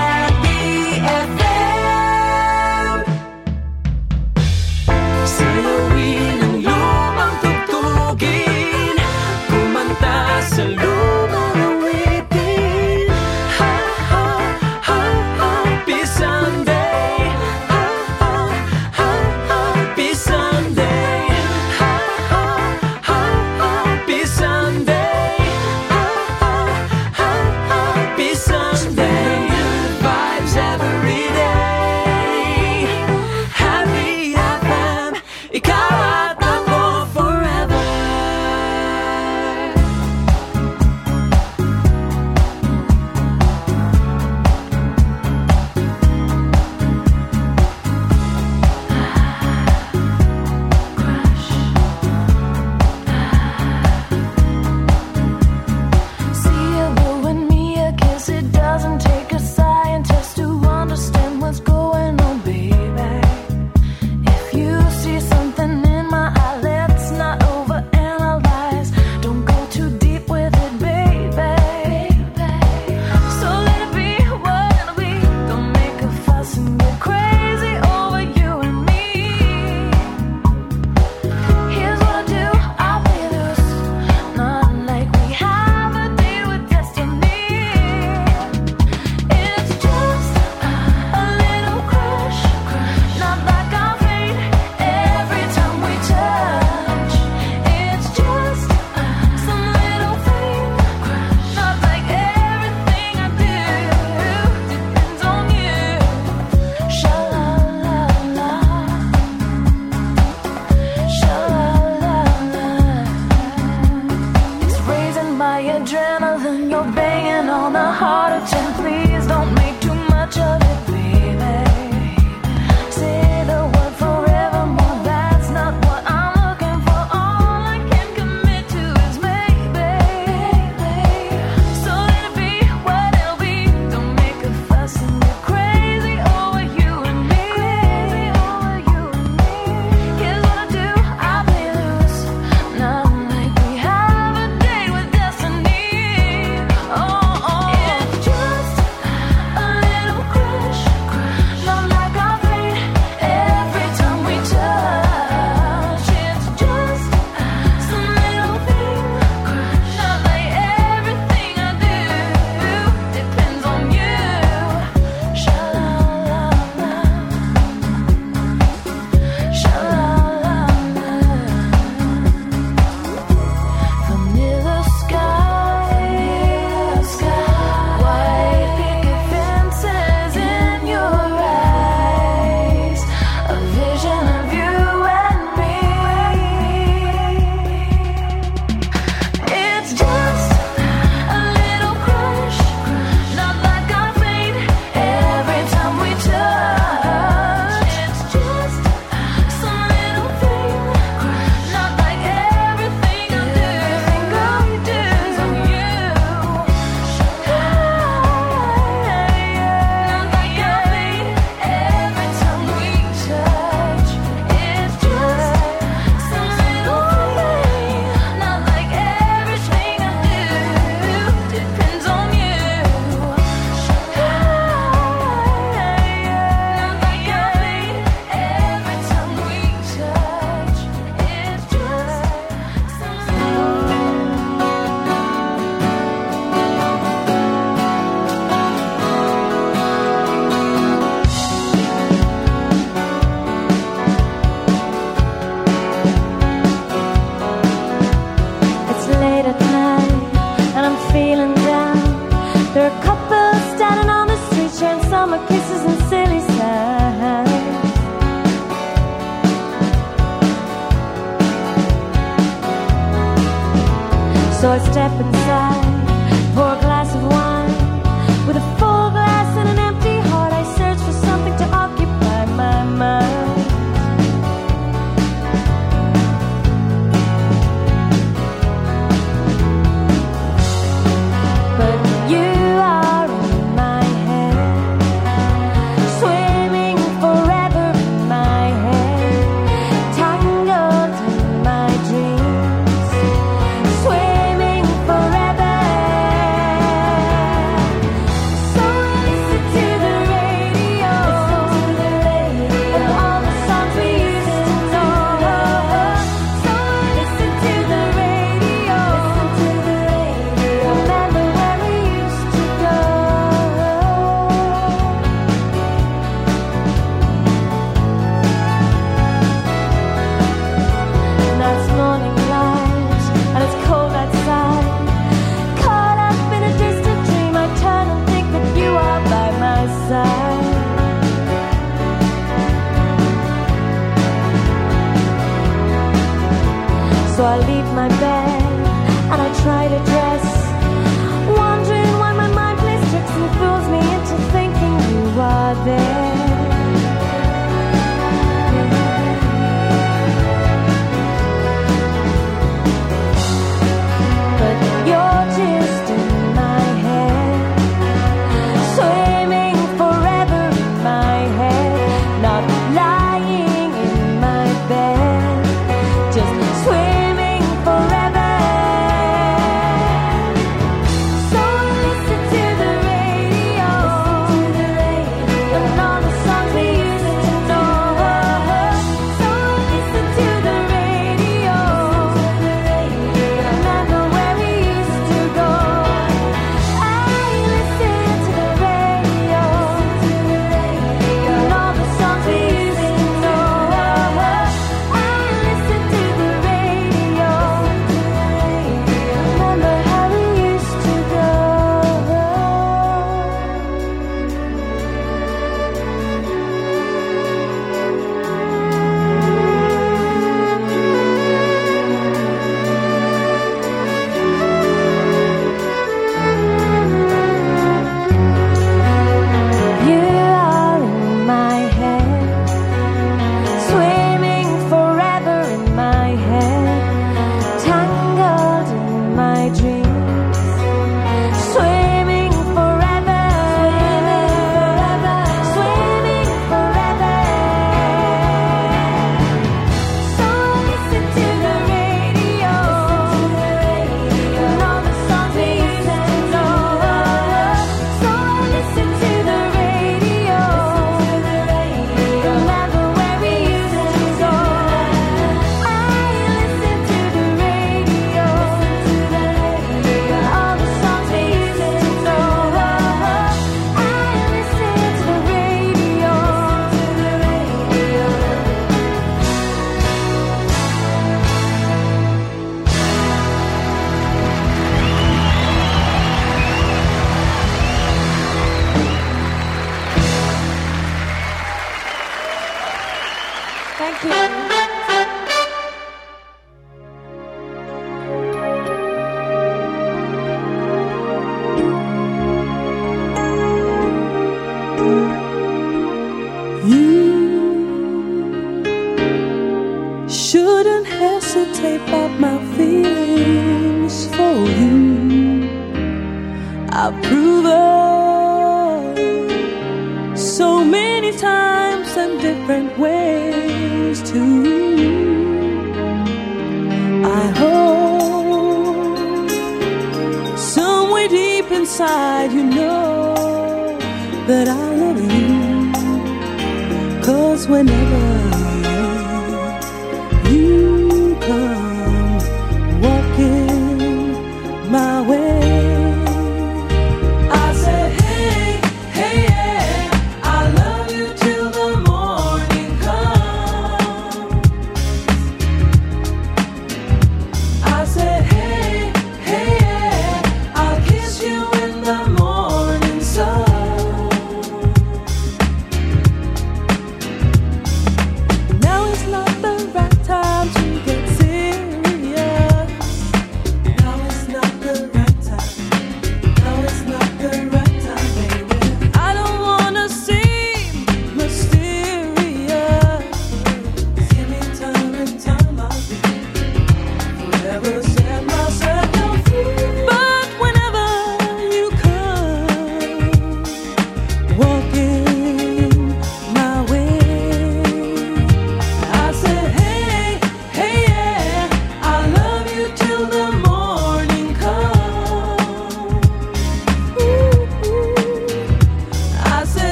S8: I leave my bed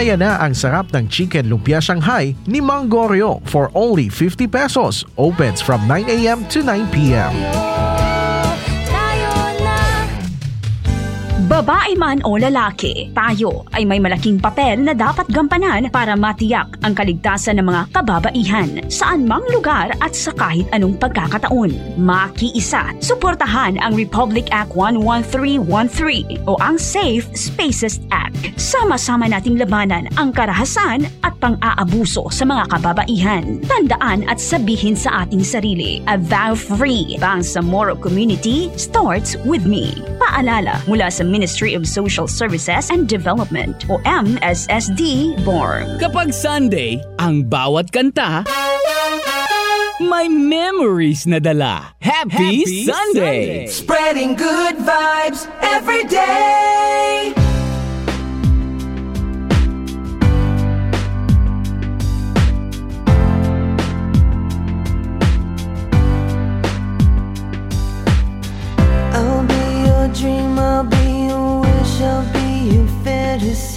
S4: kaya na ang sarap ng Chicken Lumpia Shanghai ni Mang Goryo for only 50 pesos. Opens from 9 a.m. to 9 p.m.
S37: Babae man o lalaki, tayo ay may malaking papel na dapat gampanan para matiyak ang kaligtasan ng mga kababaihan saan mang lugar at sa kahit anong pagkakataon. Makiisa, suportahan ang Republic Act 11313 o ang Safe Spaces Act. Sama-sama nating labanan ang karahasan at pang-aabuso sa mga kababaihan. Tandaan at sabihin sa ating sarili, a vow free Bangsamoro community starts with me. Paalala mula sa Ministry of Social Services and Development o MSSD BORG.
S6: Kapag Sunday, ang bawat kanta may memories na dala. Happy, Sunday!
S25: Spreading good vibes every day.
S38: I'll be your fantasy.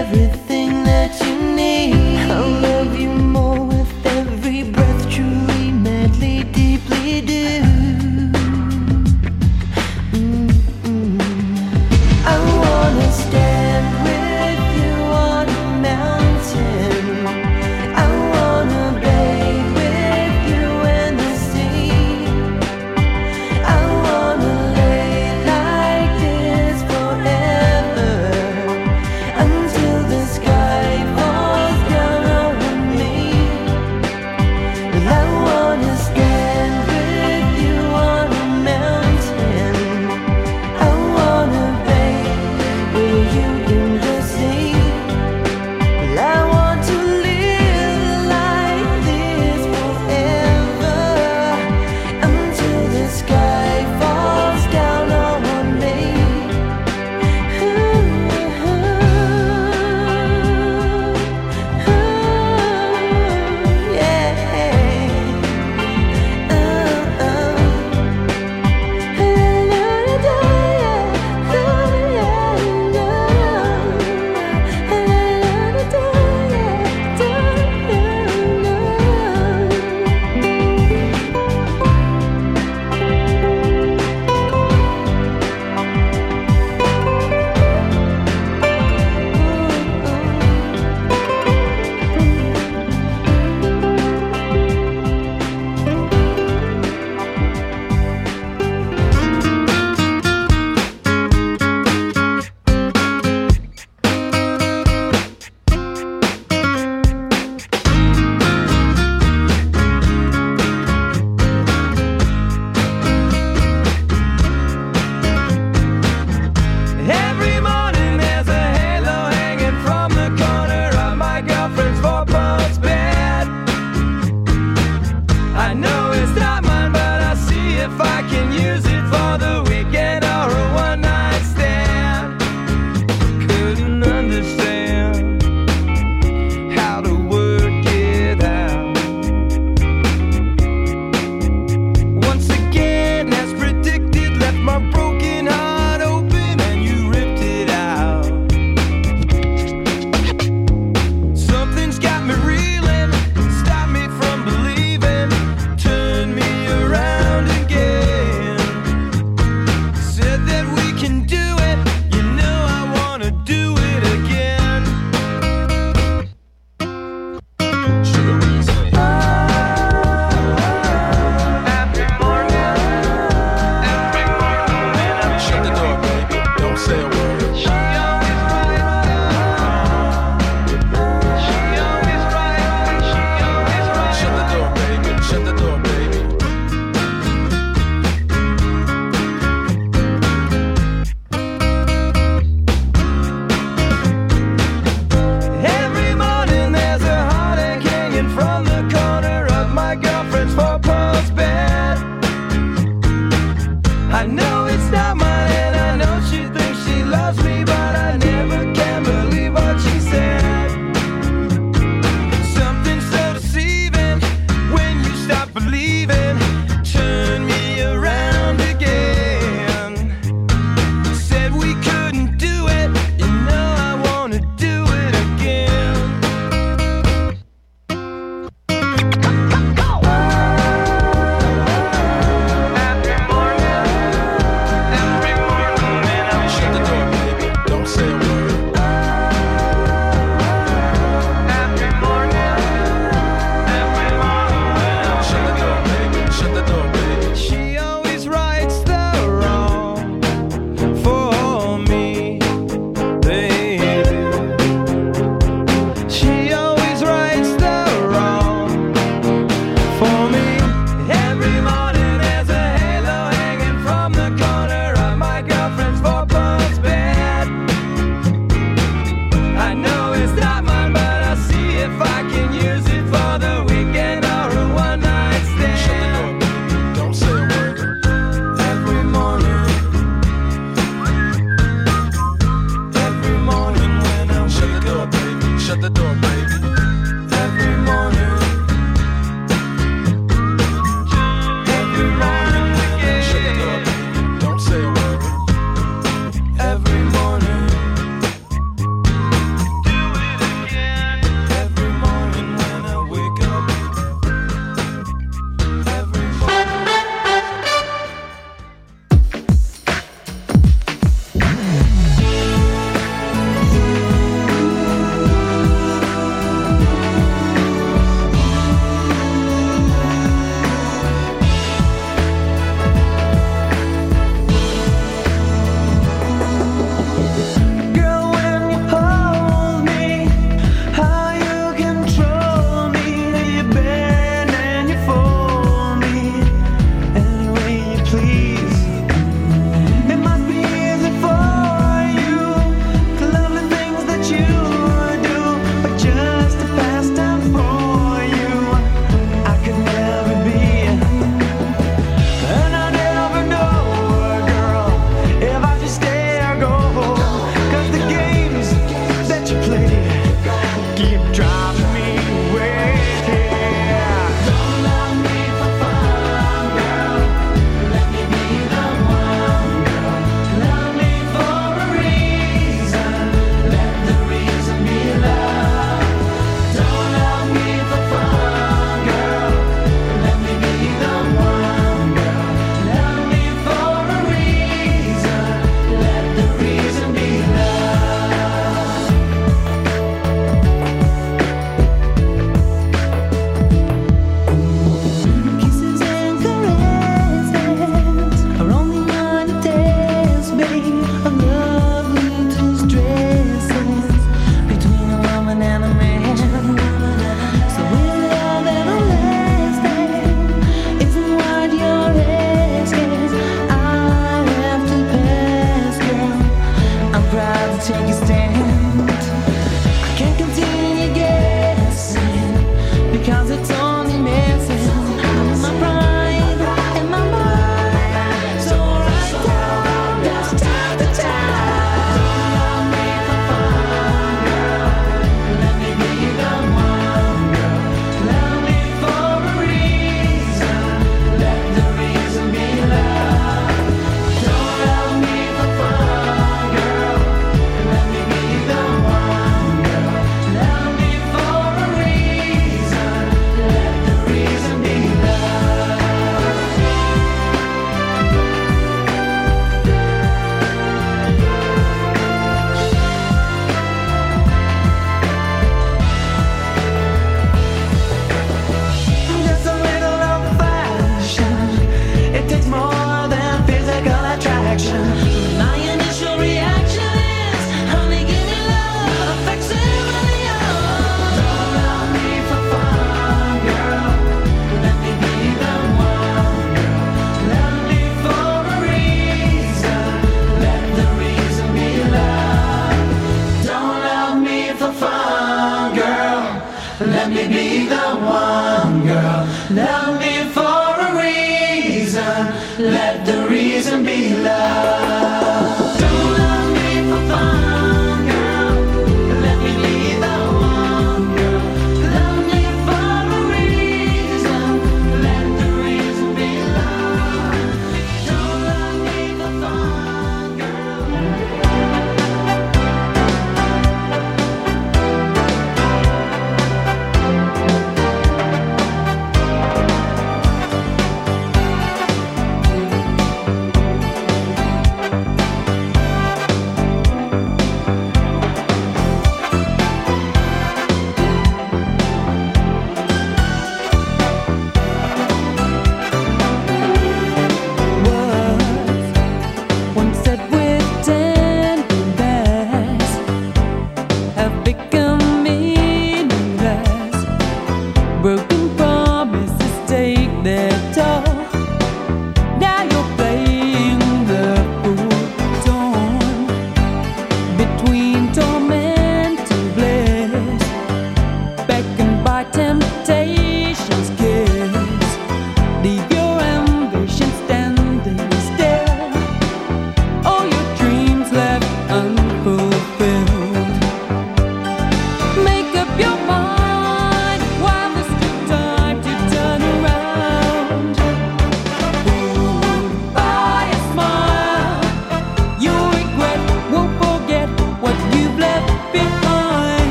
S38: everything.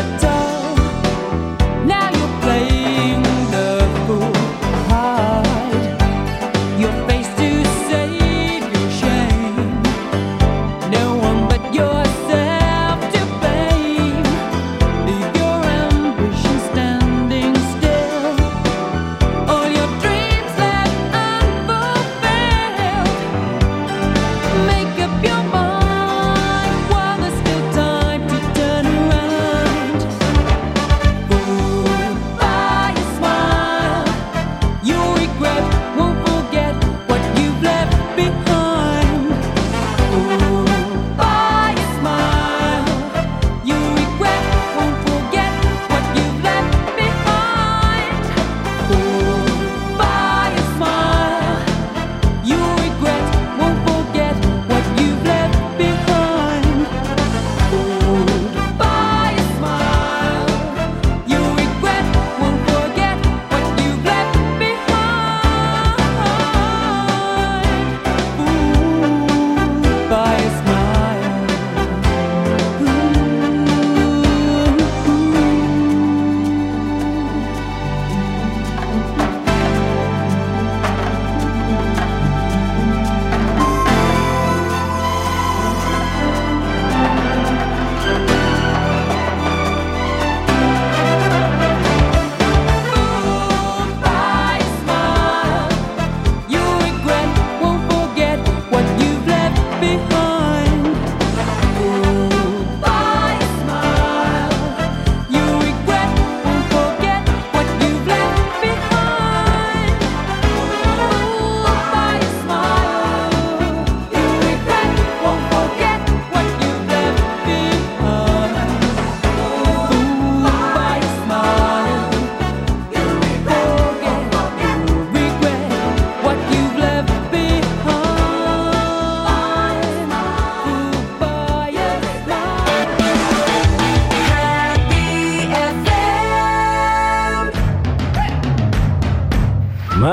S38: that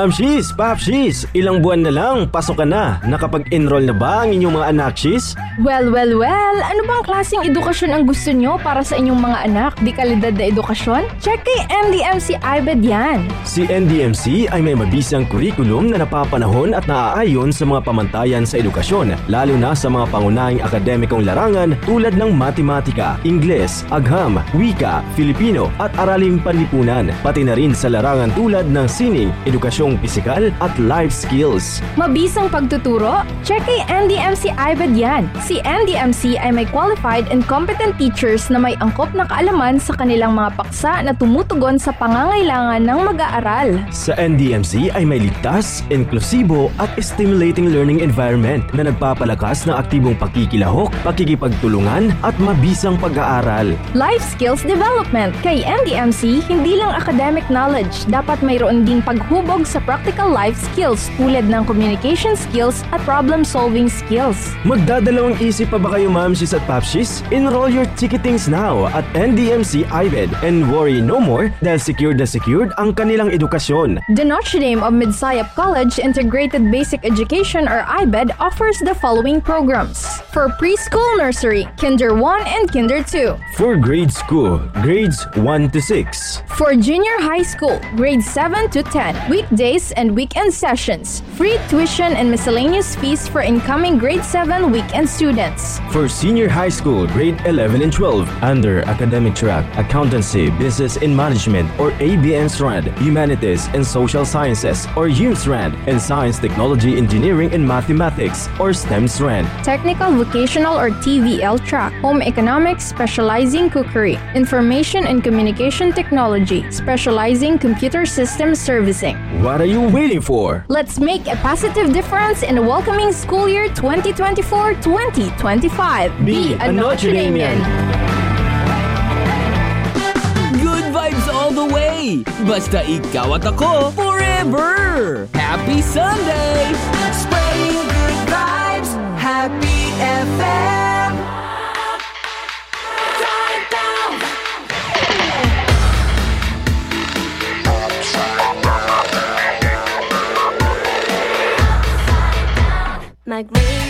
S39: Pop Shiz, ilang buwan na lang, pasok ka na. Nakapag-enroll na ba ang inyong mga anak, Shiz?
S40: Well, well, well, ano bang klaseng edukasyon ang gusto nyo para sa inyong mga anak? Di kalidad na edukasyon? Check kay NDMC IBED yan.
S39: Si NDMC ay may mabisang kurikulum na napapanahon at naaayon sa mga pamantayan sa edukasyon, lalo na sa mga pangunahing akademikong larangan tulad ng matematika, Ingles, agham, wika, Filipino at araling panlipunan, pati na rin sa larangan tulad ng sining, edukasyong pisikal at life skills.
S40: Mabisang pagtuturo? Check kay NDMC IBED yan. Si NDMC ay may qualified and competent teachers na may angkop na kaalaman sa kanilang mga paksa na tumutugon sa pangangailangan ng mag-aaral.
S39: Sa NDMC ay may ligtas, inklusibo at stimulating learning environment na nagpapalakas ng aktibong pakikilahok, pakikipagtulungan at mabisang pag-aaral.
S40: Life Skills Development. Kay NDMC, hindi lang academic knowledge, dapat mayroon ding paghubog sa practical life skills tulad ng communication skills at problem-solving skills.
S39: Magdadalawang isip pa ba kayo ma'am sis at papsis? Enroll your ticketings now at NDMC IBED and worry no more dahil secured na secured ang kanilang edukasyon.
S40: The Notre Dame of Midsayap College Integrated Basic Education or IBED offers the following programs. For preschool nursery, Kinder 1 and Kinder 2.
S39: For grade school, grades 1 to 6.
S40: For junior high school, grades 7 to 10, weekdays and weekend sessions. Free tuition and miscellaneous fees for incoming grade 7 weekend students.
S39: For senior high school, grade 11 and 12, under academic track, accountancy, business and management, or ABM strand, humanities and social sciences, or UM strand, and science, technology, engineering, and mathematics, or STEM strand.
S40: Technical, vocational, or TVL track. Home economics, specializing cookery. Information and communication technology, specializing computer system servicing.
S39: What are you waiting for?
S40: Let's make a positive difference in the welcoming school year 2024-2025.
S39: Be a Notre Damean.
S25: Good vibes all the way! Basta ikaw at ako forever! Happy Sunday!
S6: Spreading good vibes, Happy FM.
S30: My grades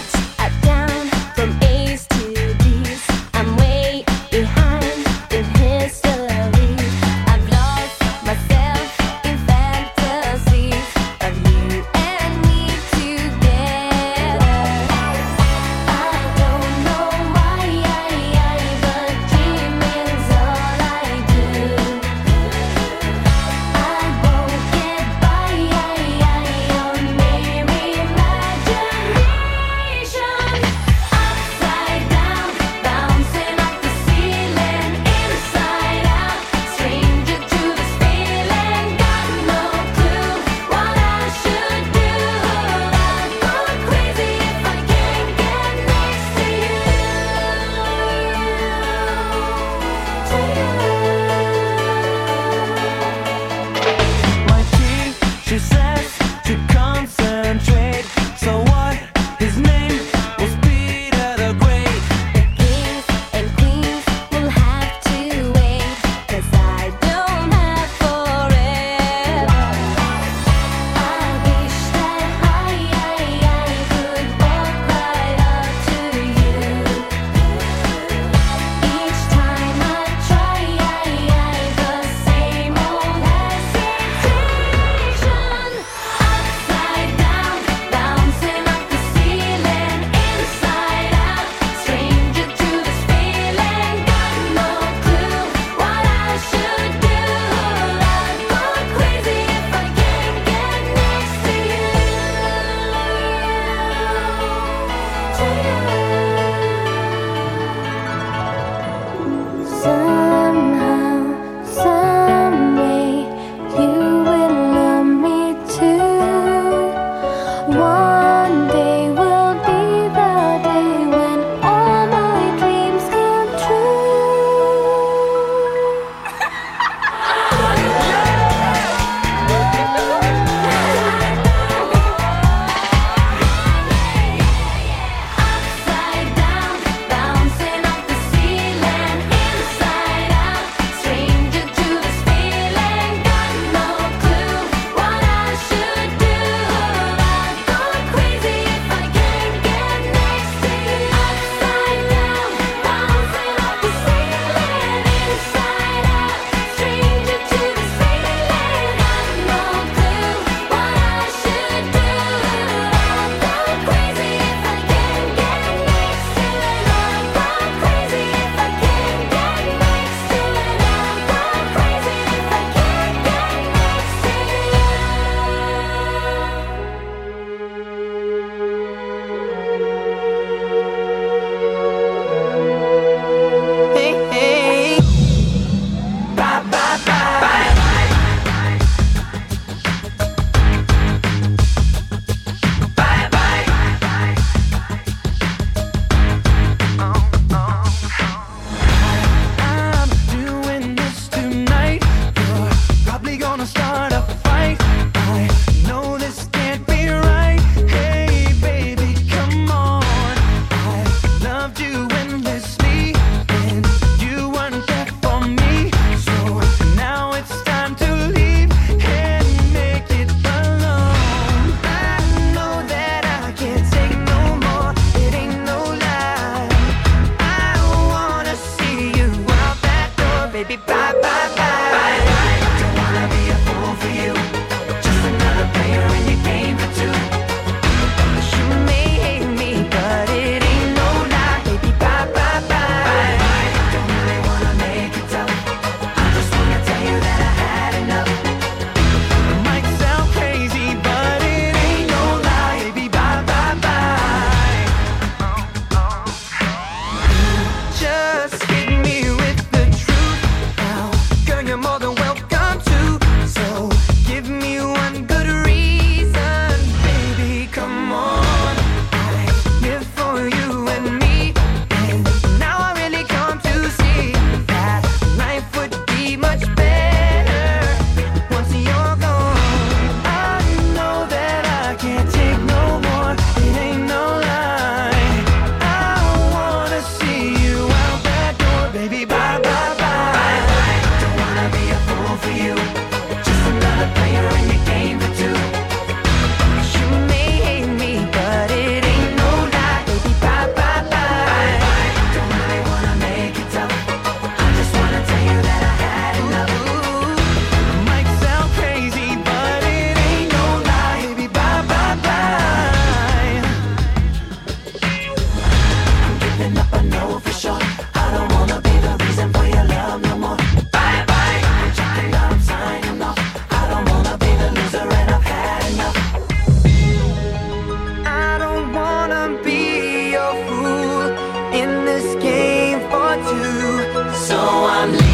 S30: so I'm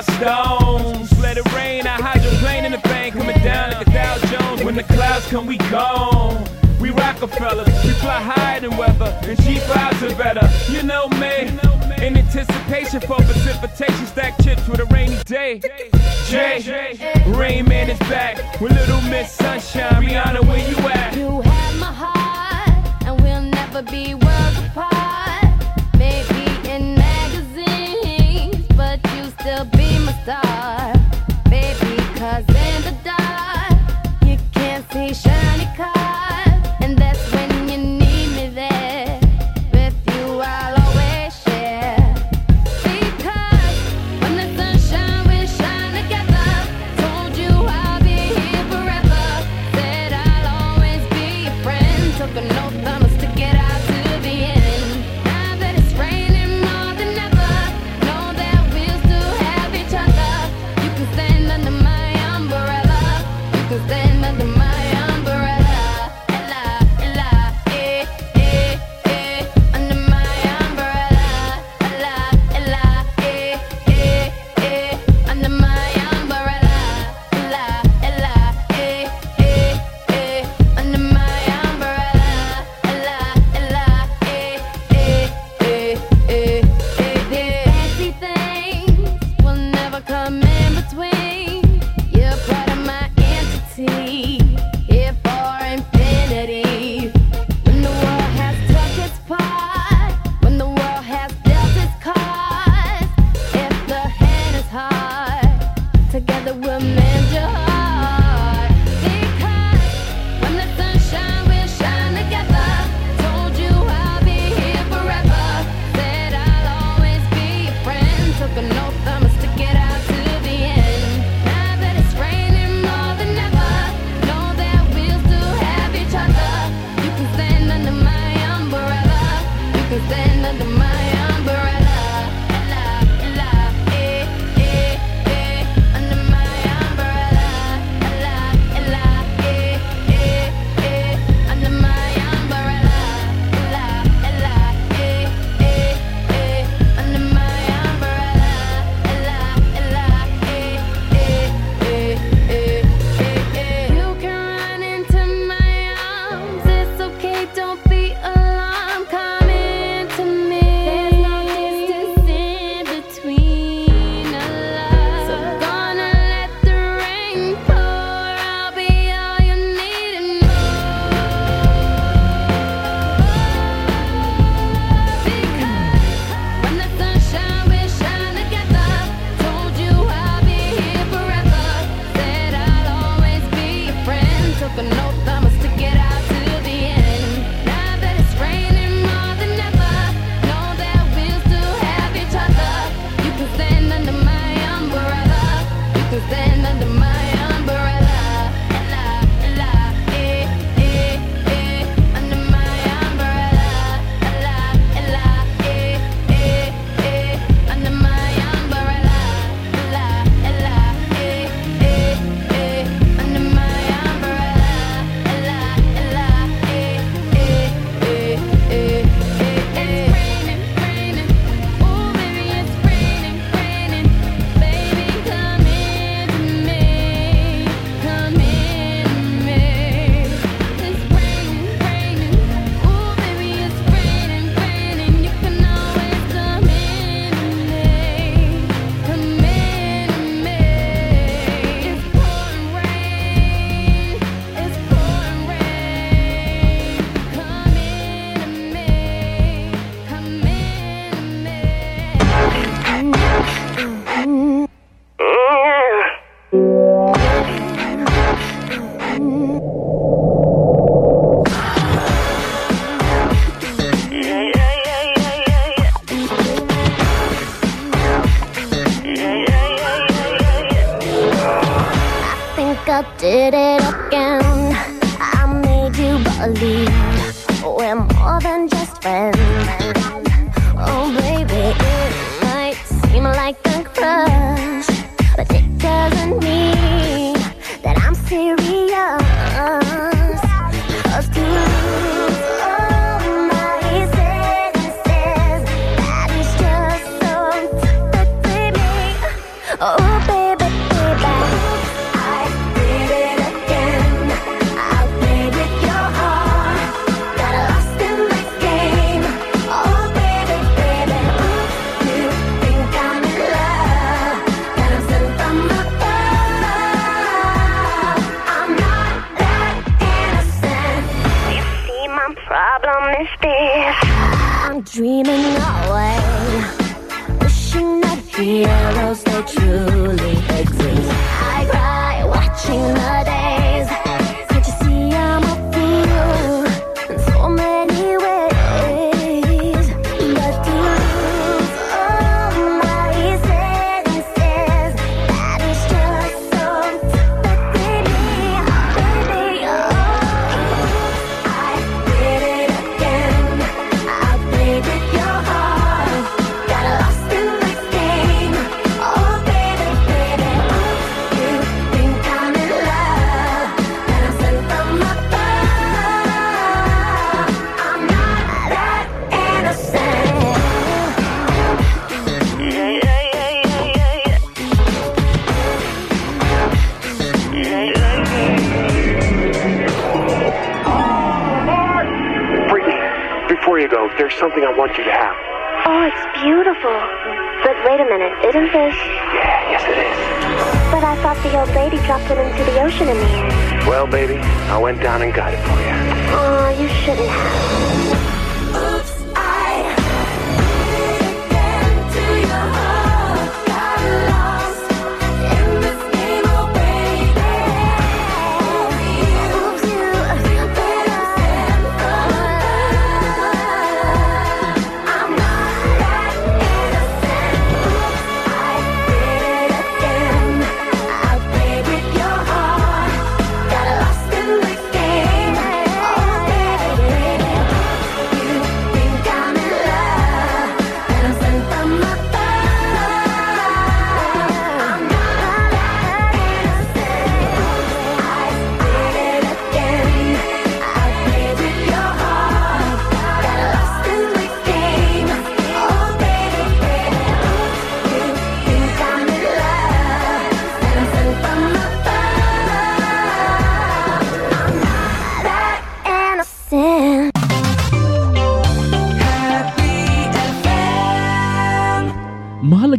S30: my stones. Let it rain, I hide your plane in the bank, coming down like a Dow Jones. When the clouds come, we gone. We Rockefellers, we fly higher than weather, and she flies are better. You know me. In anticipation for precipitation, stack chips with a rainy day. Jay, Rain Man is back with little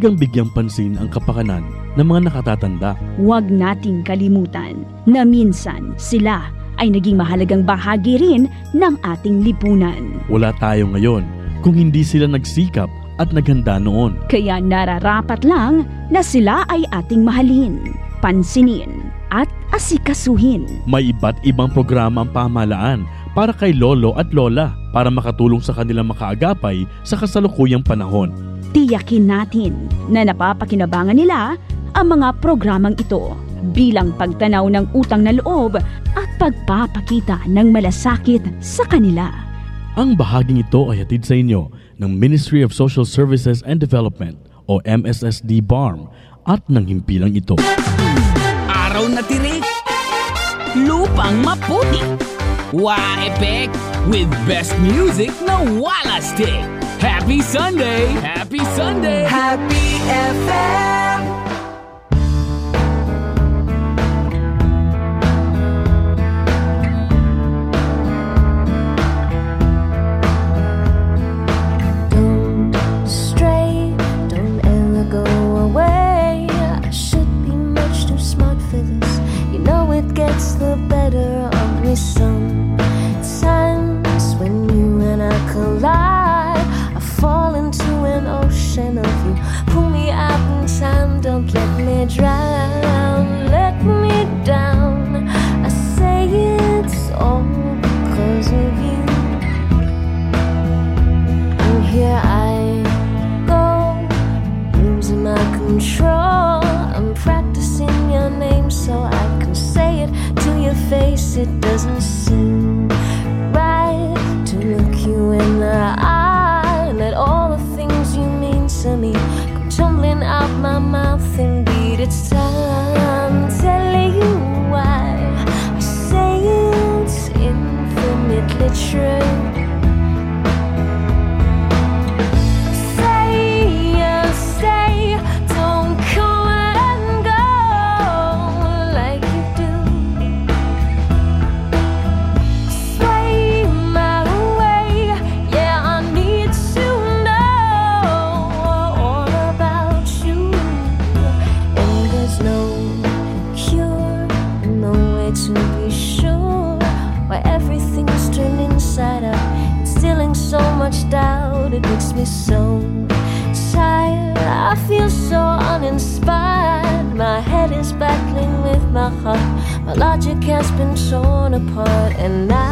S41: mahalagang bigyang pansin ang kapakanan ng mga nakatatanda.
S37: Huwag nating kalimutan na minsan sila ay naging mahalagang bahagi rin ng ating lipunan.
S41: Wala tayo ngayon kung hindi sila nagsikap at naghanda noon.
S37: Kaya nararapat lang na sila ay ating mahalin, pansinin at asikasuhin.
S41: May iba't ibang programa ang pamahalaan para kay lolo at lola para makatulong sa kanilang makaagapay sa kasalukuyang panahon.
S37: Tiyakin natin na napapakinabangan nila ang mga programang ito bilang pagtanaw ng utang na loob at pagpapakita ng malasakit sa kanila.
S41: Ang bahaging ito ay hatid sa inyo ng Ministry of Social Services and Development o MSSD BARM at ng himpilang ito.
S25: Araw na tirik, lupang maputi, wa-epek with best music na wala stick. Happy Sunday! Happy Sunday!
S8: Happy FM! Torn apart, and now